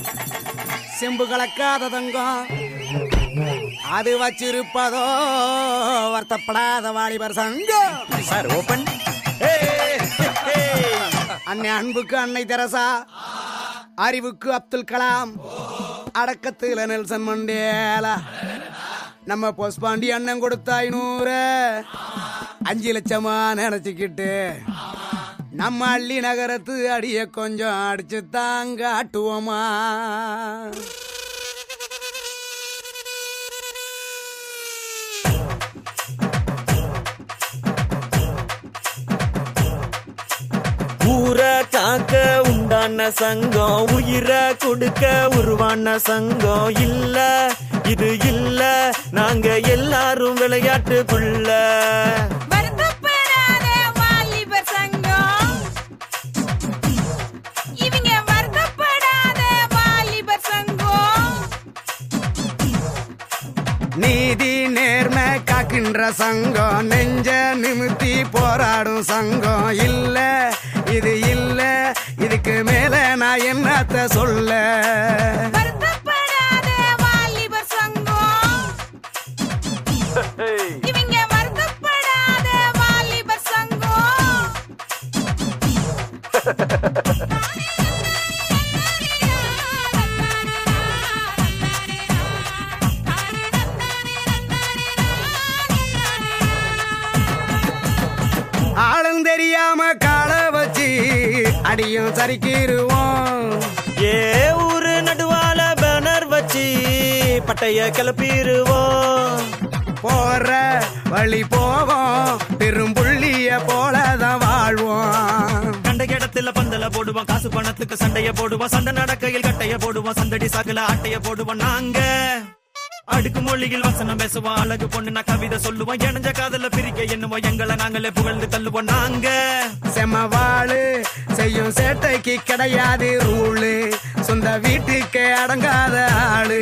செம்பு கலக்காத தங்கம். அது வச்சிருப்பதோ வருத்தப்படாத வாலிபர் சங்கம். Sir open. அன்னை அன்புக்கு அன்னை தெரசா. அறிவுக்கு அப்துல் கலாம். அடக்கத்துல நெல்சன் மண்டேலா. நம்ம பொஸ்பாண்டி அண்ணன் கொடுத்த ஐநூறு. அஞ்சு லட்சமா நினைச்சுக்கிட்டு. நம்ம அள்ளி நகரத்து அடிய கொஞ்சம் அடிச்சு தாங்க ஆட்டுவோமா ஊரை காக்க உண்டான சங்கம் உயிரை கொடுக்க உருவான சங்கம் இல்ல. இது இல்ல நாங்க எல்லாரும் விளையாட்டுக்குள்ள. நின்ற சங்கம் நெஞ்ச நிமித்தி போராடும் சங்கம். இல்ல இது இல்ல இதுக்கு மேல நான் என்னத்த சொல்ல? அடியும் சரிக்கிருவோம் ஏ ஊரு நடுவால பேனர் வச்சு பட்டைய கிளப்பிடுவோம். போற வழி போவோம். பெரும்புள்ளிய போலதான் வாழ்வோம். கண்ட இடத்துல பந்தல போடுவோம். காசு பணத்துக்கு சண்டைய போடுவோம். சண்டை நடக்கையில் கட்டைய போடுவோம். சந்தடி சாக்குல ஆட்டைய போடுவோம். நாங்க அடுக்கு மொழியில் வசனம் பேசுவோம் அழகு பொண்ணு நான் கவிதை சொல்லுவோம் இணைஞ்ச காதல பிரிக்க என்னவோ எங்களை நாங்களே புகழ்ந்து தள்ளுவோம். நாங்க செமவாளு செய்யும் சேட்டைக்கு கிடையாது ரூலு. சொந்த வீட்டுக்கு அடங்காத ஆளு.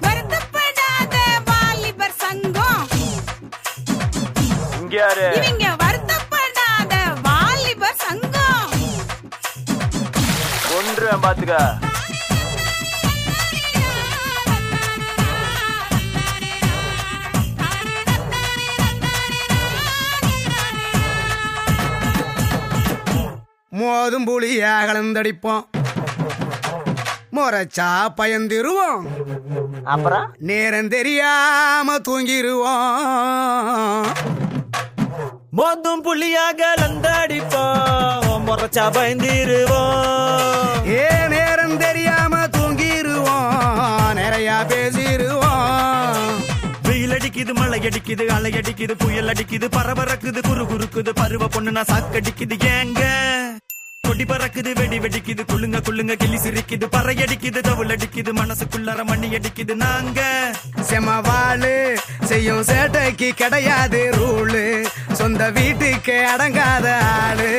வருத்தப்படாத வாலிபர் சங்கம். இங்க யாரு? இவங்க வருத்தப்படாத வாலிபர் சங்கம். ஒன்று பாத்துக்க. மோதும் புலியா கலந்தடிப்போம் முறைச்சா பயந்திருவோம். அப்புறம்? நேரம் தெரியாம தூங்கிருவோம். மோதும் புள்ளியாக லந்தாடிப்போம் முறைச்சா பயந்திருவோம். ஏ நேரம் தெரியாம தூங்கிருவோம். நிறைய பேசிருவோம். வெயில் அடிக்குது மழை அடிக்குது அலை அடிக்குது புயல் அடிக்குது பரபரக்குது குறு குறுக்குது பருவ பொண்ணு நான் சாக்கடிக்குது. ஏங்க? கொடி பறக்குது வெடி வெடிக்குது. குளுங்க குளுங்க கிளி சிரிக்குது. பறை அடிக்குது தவுள் அடிக்குது. மனசுக்குள்ளார மண்ணி அடிக்குது. நாங்க செமவாளு செய்யும் சேட்டைக்கு கிடையாது ரூலு. சொந்த வீட்டுக்கு அடங்காத ஆளு.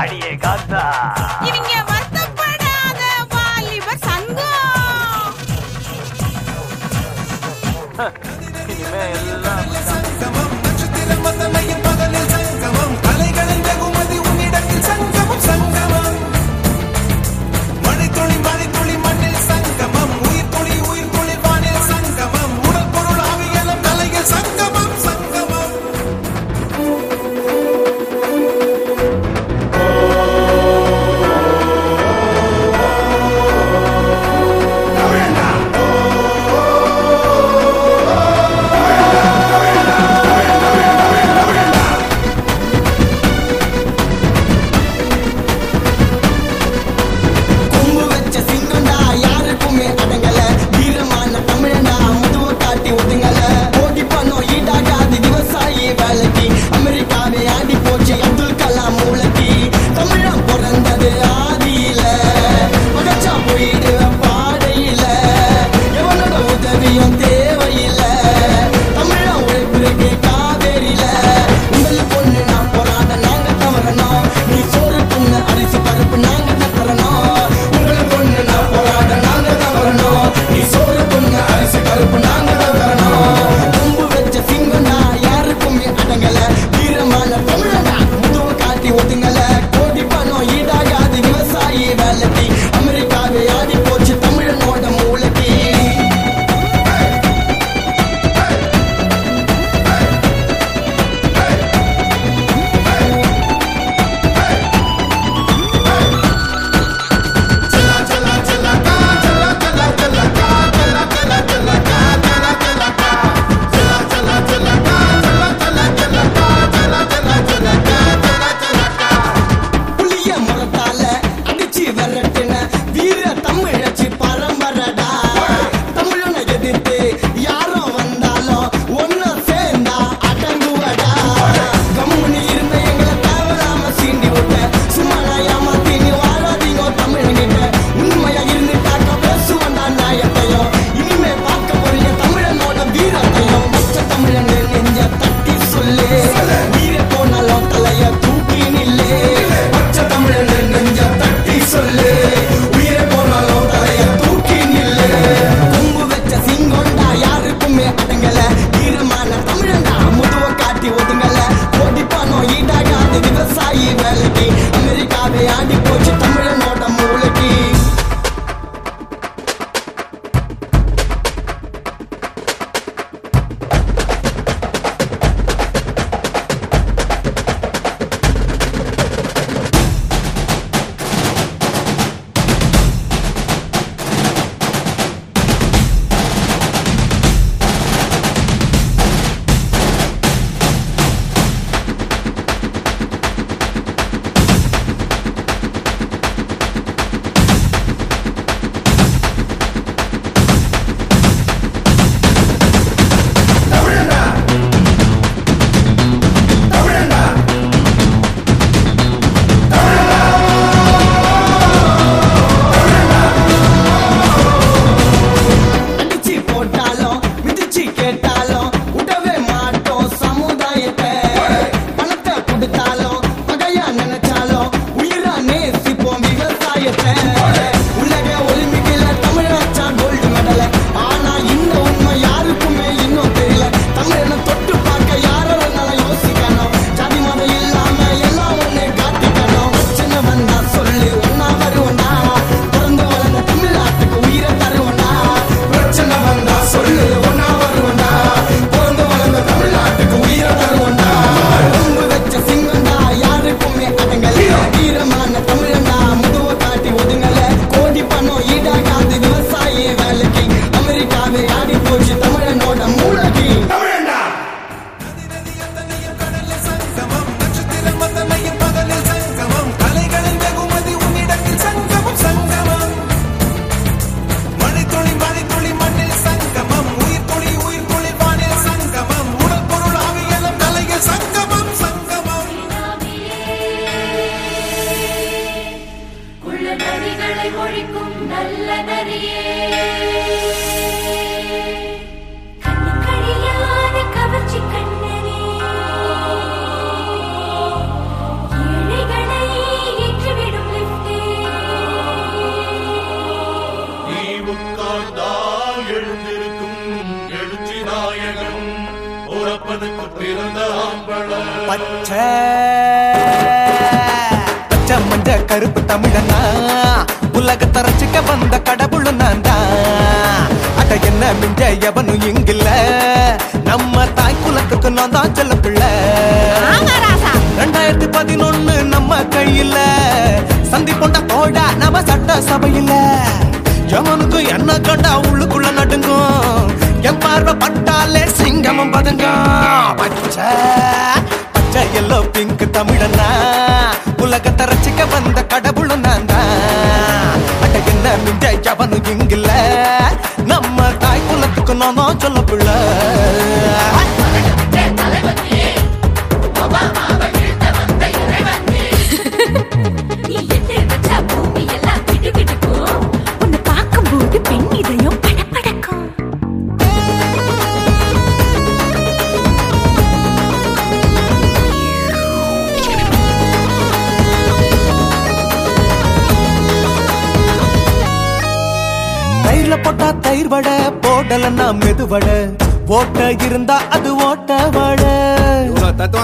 அடியே காத்தா. இவங்க வருத்தப்படாத வாலிபர் சங்கம்.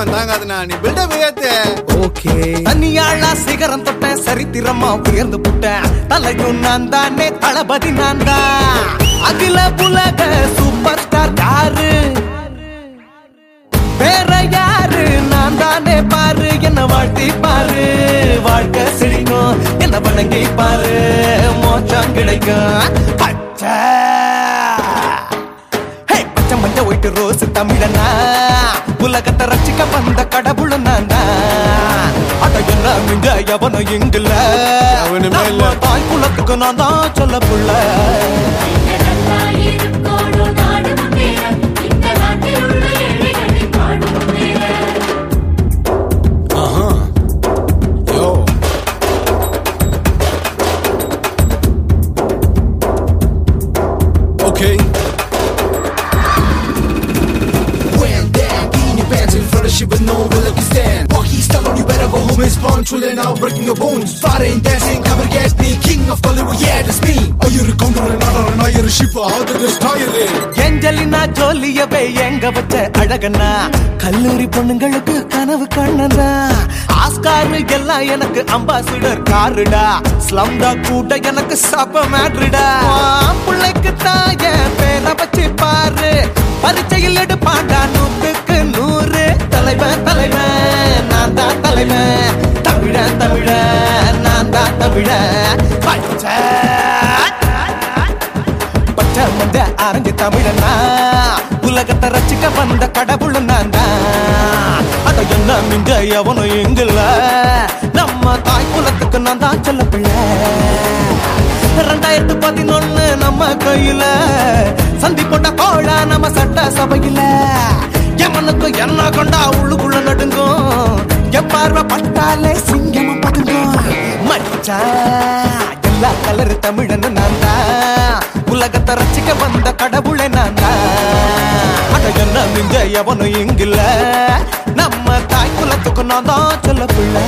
தத்துவம் தாங்காதுண்ணா. நீ பில்டப் ஏத்து. ஓகே. தனியாளா சிகரம் தொட்ட சரித்திரமா உயர்ந்து புட்டேன். தலையும் நான் தானே தளபதி நான் தான் அகில உலக சூப்பர் ஸ்டார் யாரு? வேற யாரு? நான் தானே பாரு என்ன வாழ்த்தி பாரு. வாழ்க்கை செழிக்கும் என்ன வணங்கி பாரு. மோச்சம் கிடைக்கும். பச்சை மஞ்ச ஒயிட்டு ரோஸ் தமிழனா? உலகத்தை ரசிக்க வந்த கடவுள் நான் என்ன மிஞ்ச எவனும் இங்குல நம்ம தாய் குலத்துக்கு நான் தான் சொல்ல புள்ள home is punctual now breaking your bones. Fighting, dancing, cover gas me King of Hollywood, yeah that's me. ஐயரு கவுண்டர் நாடார் நாயர் ஷிப்பா அது ஸ்டாயரு ஏஞ்சலினா ஜோலியவே எங்க வச்ச அழகனா? கல்லூரி பொண்ணுங்களுக்கு கனவு கண்ணனா? ஆஸ்காரு எல்லாம் எனக்கு அம்பாசிடர் காருடா. ஸ்லம்டா கூட்ட எனக்கு சப்ப மேட்ருடா. பிள்ளைக்கு தாய பேரை வச்சு பாரு. பரீட்சையில் எடுப்பாண்டா நூத்துக்கு நூறு. தலைவன் தலைவன் நான் தான் தலைவன். தமிழ தமிழ நான் தான் தமிழ. பச்சை பச்சை மஞ்ச அரஞ்சு தமிழனா? உலகத்தை ரசிக்க வந்த கடவுள் நான் தான். அத என்ன மிஞ்ச எவனும் எங்குல நம்ம தாய் குலத்துக்கு நான் தான் சொல்ல பிள்ளை. ரெண்டாயிரத்து பதினொன்னு நம்ம கையில சந்தி போட்ட கோழ நம்ம சட்ட சபையில எவனுக்கு என்ன கொண்டா உள்ளுக்குள்ள நடுங்கும்? எப்பார்வை பட்டாலே சிங்கமா பதுங்கும். மச்சா எல்லா கலரு தமிழன் நான் தான் உலகத்தை ரசிக்க வந்த கடவுளை நான் தான் அட என்ன மிஞ்ச எவனும் இங்கில்ல நம்ம தாய் குலத்துக்கு நான் தான் சொல்ல பிள்ளை.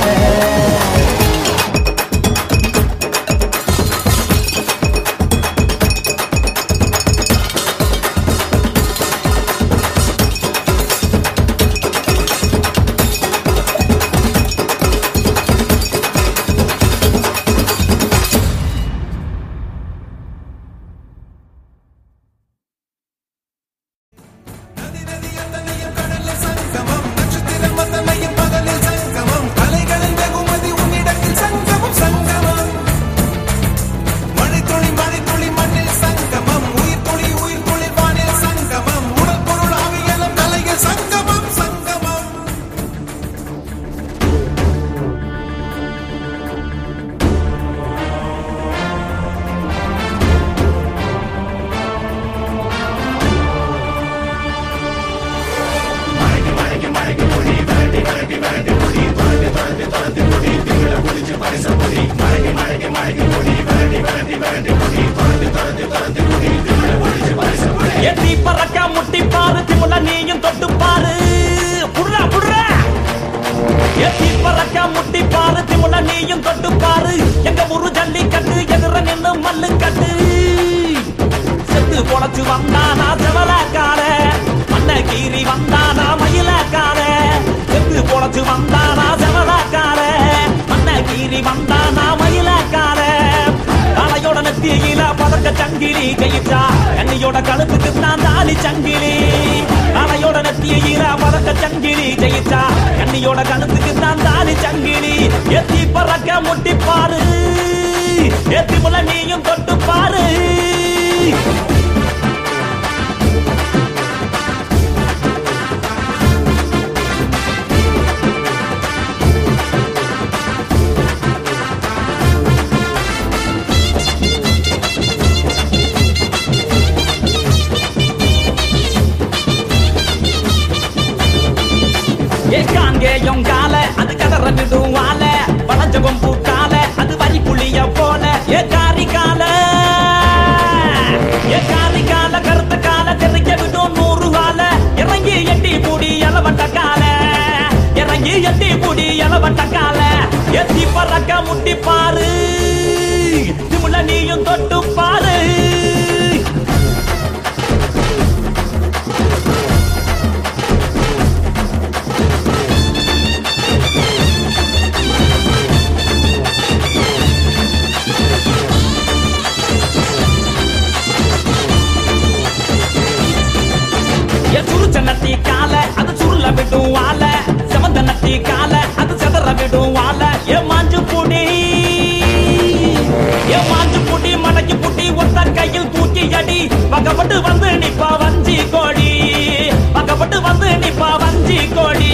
கண்ணியோட கழுத்துக்கு நான் தாலி சங்கிலி. அலையோட காலையோட ஈரா பதக்க சங்கிலி. ஜெயிச்சா கண்ணியோட கழுத்துக்கு நான் தாலி சங்கிலி. எத்தி பறக்க முட்டி பாரு எத்தி முள்ள நீயும் தொட்டு எட்டி முடி எலவட்டக்கால எத்தி பறக்க முட்டி பாரு. திமுல நீயும் தொட்டு பாரு. ஏ கால அது சுருள விட்டு வால. கட்டி கால அது செதற விடும் வாழ ஏ மாஞ்சு புடி ஏ மாஞ்சு புடி மடக்கி புட்டி ஒத்த கையில் தூக்கி அடி. பக்கப்பட்டு வந்து நிப்பா வஞ்சி கோழி. பக்கப்பட்டு வந்து நிப்பா வஞ்சி கோழி.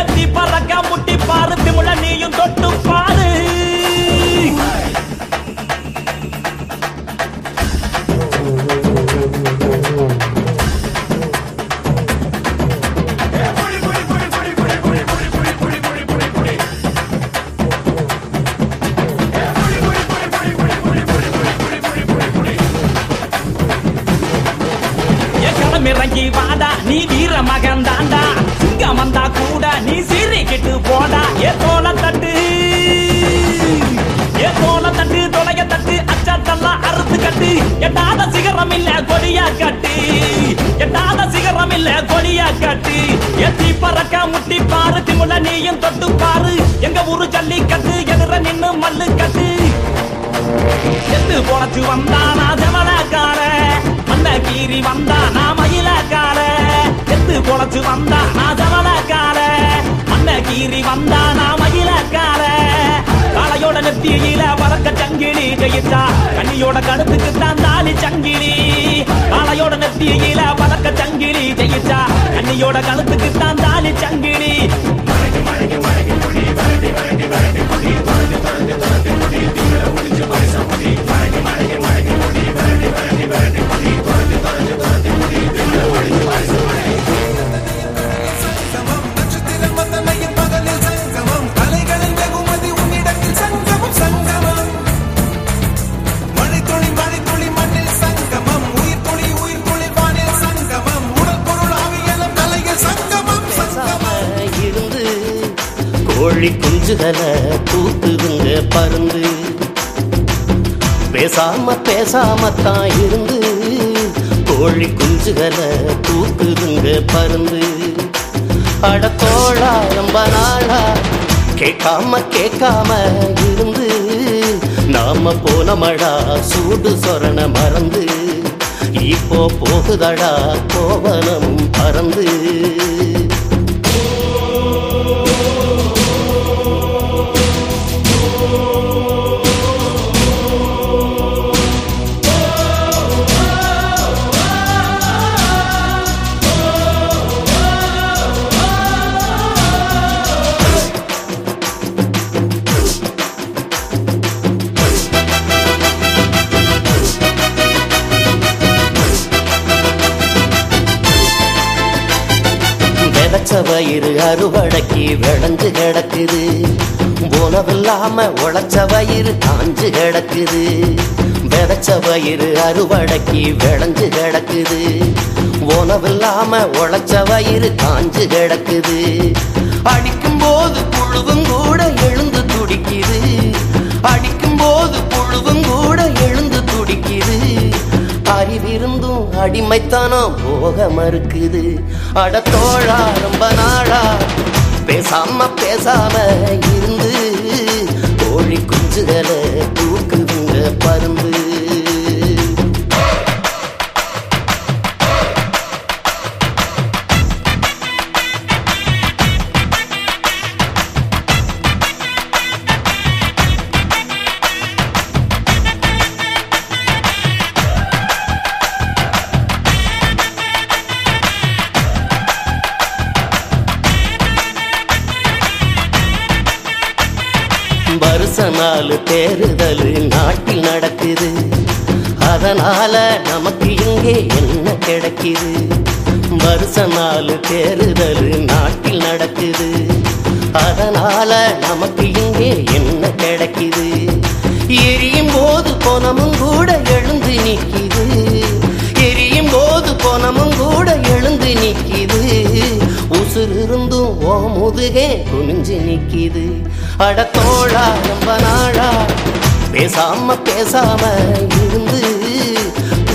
எத்தி பறக்க முட்டி பாரு திமுல நீயும் தொட்டு தட்டு தொலைய அறுத்து கட்டு. எட்டாத சிகரம் இல்ல கொடியா கட்டி. எட்டாத சிகரம் இல்ல கொடியா கட்டி. எத்தி பறக்க முட்டி பாரு திமுல நீயும் தொட்டு பாரு. எங்க ஊரு ஜல்லி கட்டு எதிர நின்னு மல்லு கட்டு. எத்து பொழைச்சு வந்தானா ஜமலக்கார மண்ண கீறி வந்தானா மயிலக்கார எத்து வந்தா நான் ஜமலாக்கார மண்ண கீறி வந்தானா மகிழக்கார. காளையோட நெத்தியில வளர்க்க சங்கிலி ஜெயிச்சா. கண்ணியோட கழுத்துக்கு தான் தாலி சங்கிலி. காளையோட நெத்தியில வளர்க்க சங்கிலி ஜெயிச்சா. கண்ணியோட கழுத்துக்கு தான் தாலி சங்கிலி. கோழி குஞ்சுகளை தூக்குதுங்க பருந்து. பேசாம பேசாம தான் இருந்து கோழி குஞ்சுகளை தூக்குதுங்க பருந்து. அடத்தோழா ரொம்ப நாளா கேட்காம கேட்காம இருந்து நாம போன மழா சூடு சொரண மறந்து. இப்போ போகுதடா கோவனம் பறந்து. அறுவடைக்கு விளைஞ்சு கிடக்குது. உணவில்லாம உழைச்ச வயிறு காஞ்சு கிடக்குது. விதைச்ச வயிறு அறுவடைக்கு விளைஞ்சு கிடக்குது. உணவில்லாம உழைச்ச வயிறு காஞ்சு கிடக்குது. அடிக்கும் போது புழுவும் கூட எழுந்து துடிக்குது. அடிக்கும் போது புழுவும் கூட எழுந்து துடிக்குது. அறிவிருந்தும் அடிமைத்தானோ போக மறுக்குது அடத்தோழா ரொம்ப நாளா. பேசாம பேசாம இருந்து கோழி குஞ்சுகளை தூக்குதுங்க பருந்து. நாலு தேர்தல் நாட்டில் நடக்குது. அதனால நமக்கு இங்கே என்ன கிடைக்குது? வருஷ நாலு தேர்தல் நாட்டில் நடக்குது. அதனால நமக்கு இங்கே என்ன கிடைக்குது? எரியும் போது போனமும் கூட எழுந்து நிற்கிது. எரியும் போது போனமும் கூட எழுந்து நிற்கிது. உசுர் இருந்தும் ஓ முதுகே குனிஞ்சு நிக்குது அடத்தோழா ரொம்ப நாளா. பேசாம பேசாம இருந்து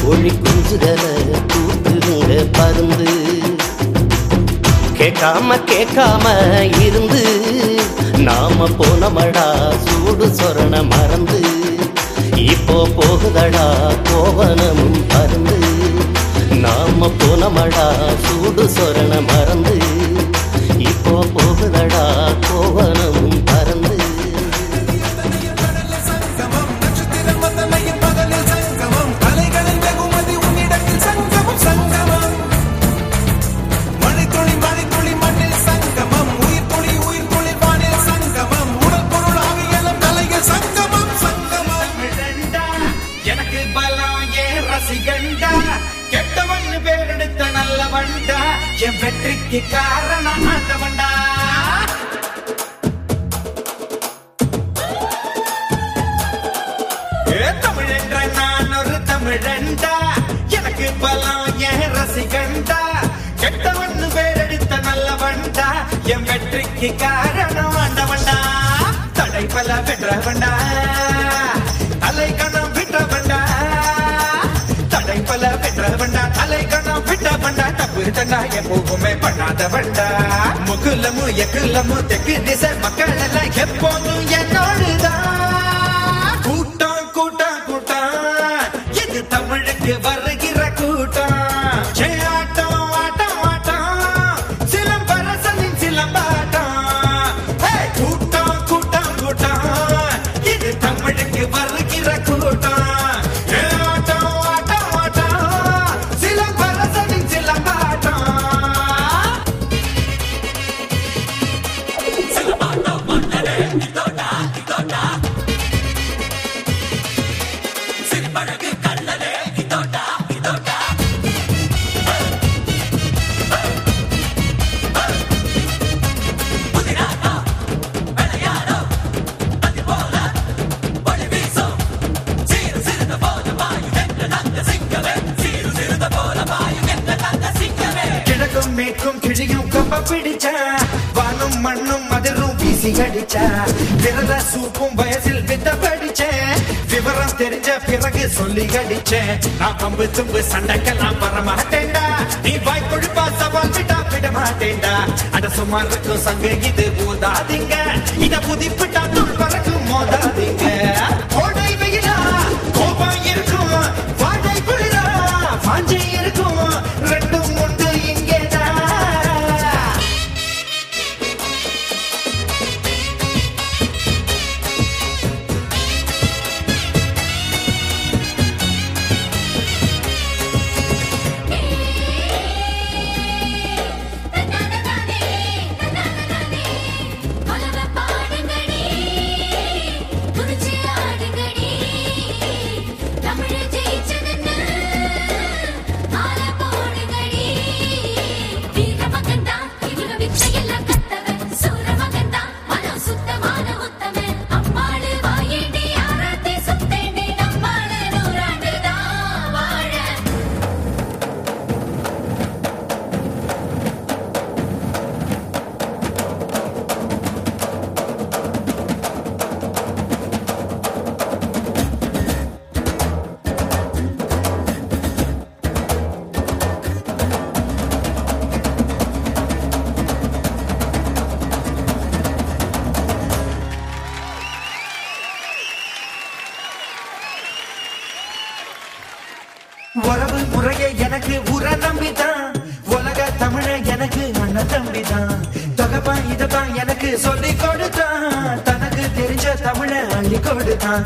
கோழி குஞ்சுகளை கூத்துங்க பருந்து. கேட்காம கேட்காம இருந்து நாம போனமடா சூடு சொரண மறந்து. இப்போ போகுதடா கோவனமும் பருந்து நாம போனமடா சூடு சொரண மறந்து. இப்போ போக வெற்றிக்கு காரணம் ஆண்டவன்டா. ஏ தமிழென்ற நான் ஒரு தமிழண்டா எனக்கு பலம் என் ரசிகண்டா கெட்டவன் பேரெடுத்த நல்லவன்டா. என் வெற்றிக்கு காரணம் ஆண்டவன்டா. தடை பல வென்றவன்டா. தலை கணம் விட்டவன்டா தப்பு தண்டா பண்ணாத பண்ணாதவன்டா முகுலமு எக்குலமு தெற்கு திசை மக்கள் எல்லாம் எப்போதும் என்னோடுதான். கூட்டம் கூட்டம் கூட்டம் இது தமிழுக்கு வருகிற சொல்லி அடிச்சேன் நான் கம்பு தும்பு சண்டைக்கெல்லாம் வர மாட்டேன்டா நீ வாய் கொழுப்பா சவால் விட்டா விட மாட்டேன்டா அட சும்மா இருக்கும் சங்க இது ஊதாதீங்க. இத புதிப்பிட்டா துள் பறக்கும் மோதாதீங்க.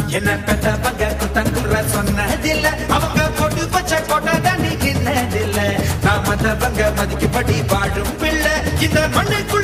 என்ன பெத்தவங்க குத்தங்குற சொன்னதில்ல. அவங்க கொண்டு பச்சை கொட்டை தண்ணிக்கின்னதில்ல நாம தவங்க மதிக்கப்படி வாழும் பிள்ளை. இந்த மண்ணுக்குள்ள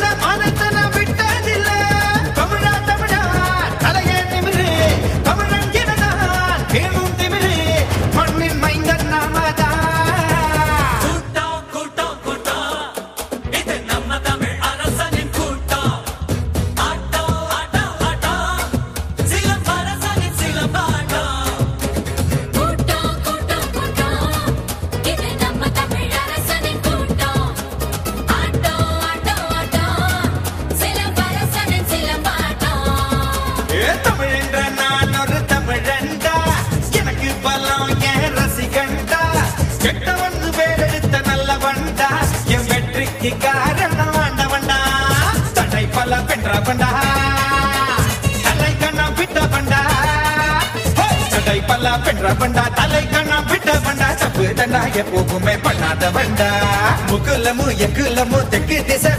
எப்போவுமே பண்ணாத வண்டா முகுலமு எகுலமு தெற்கு திசை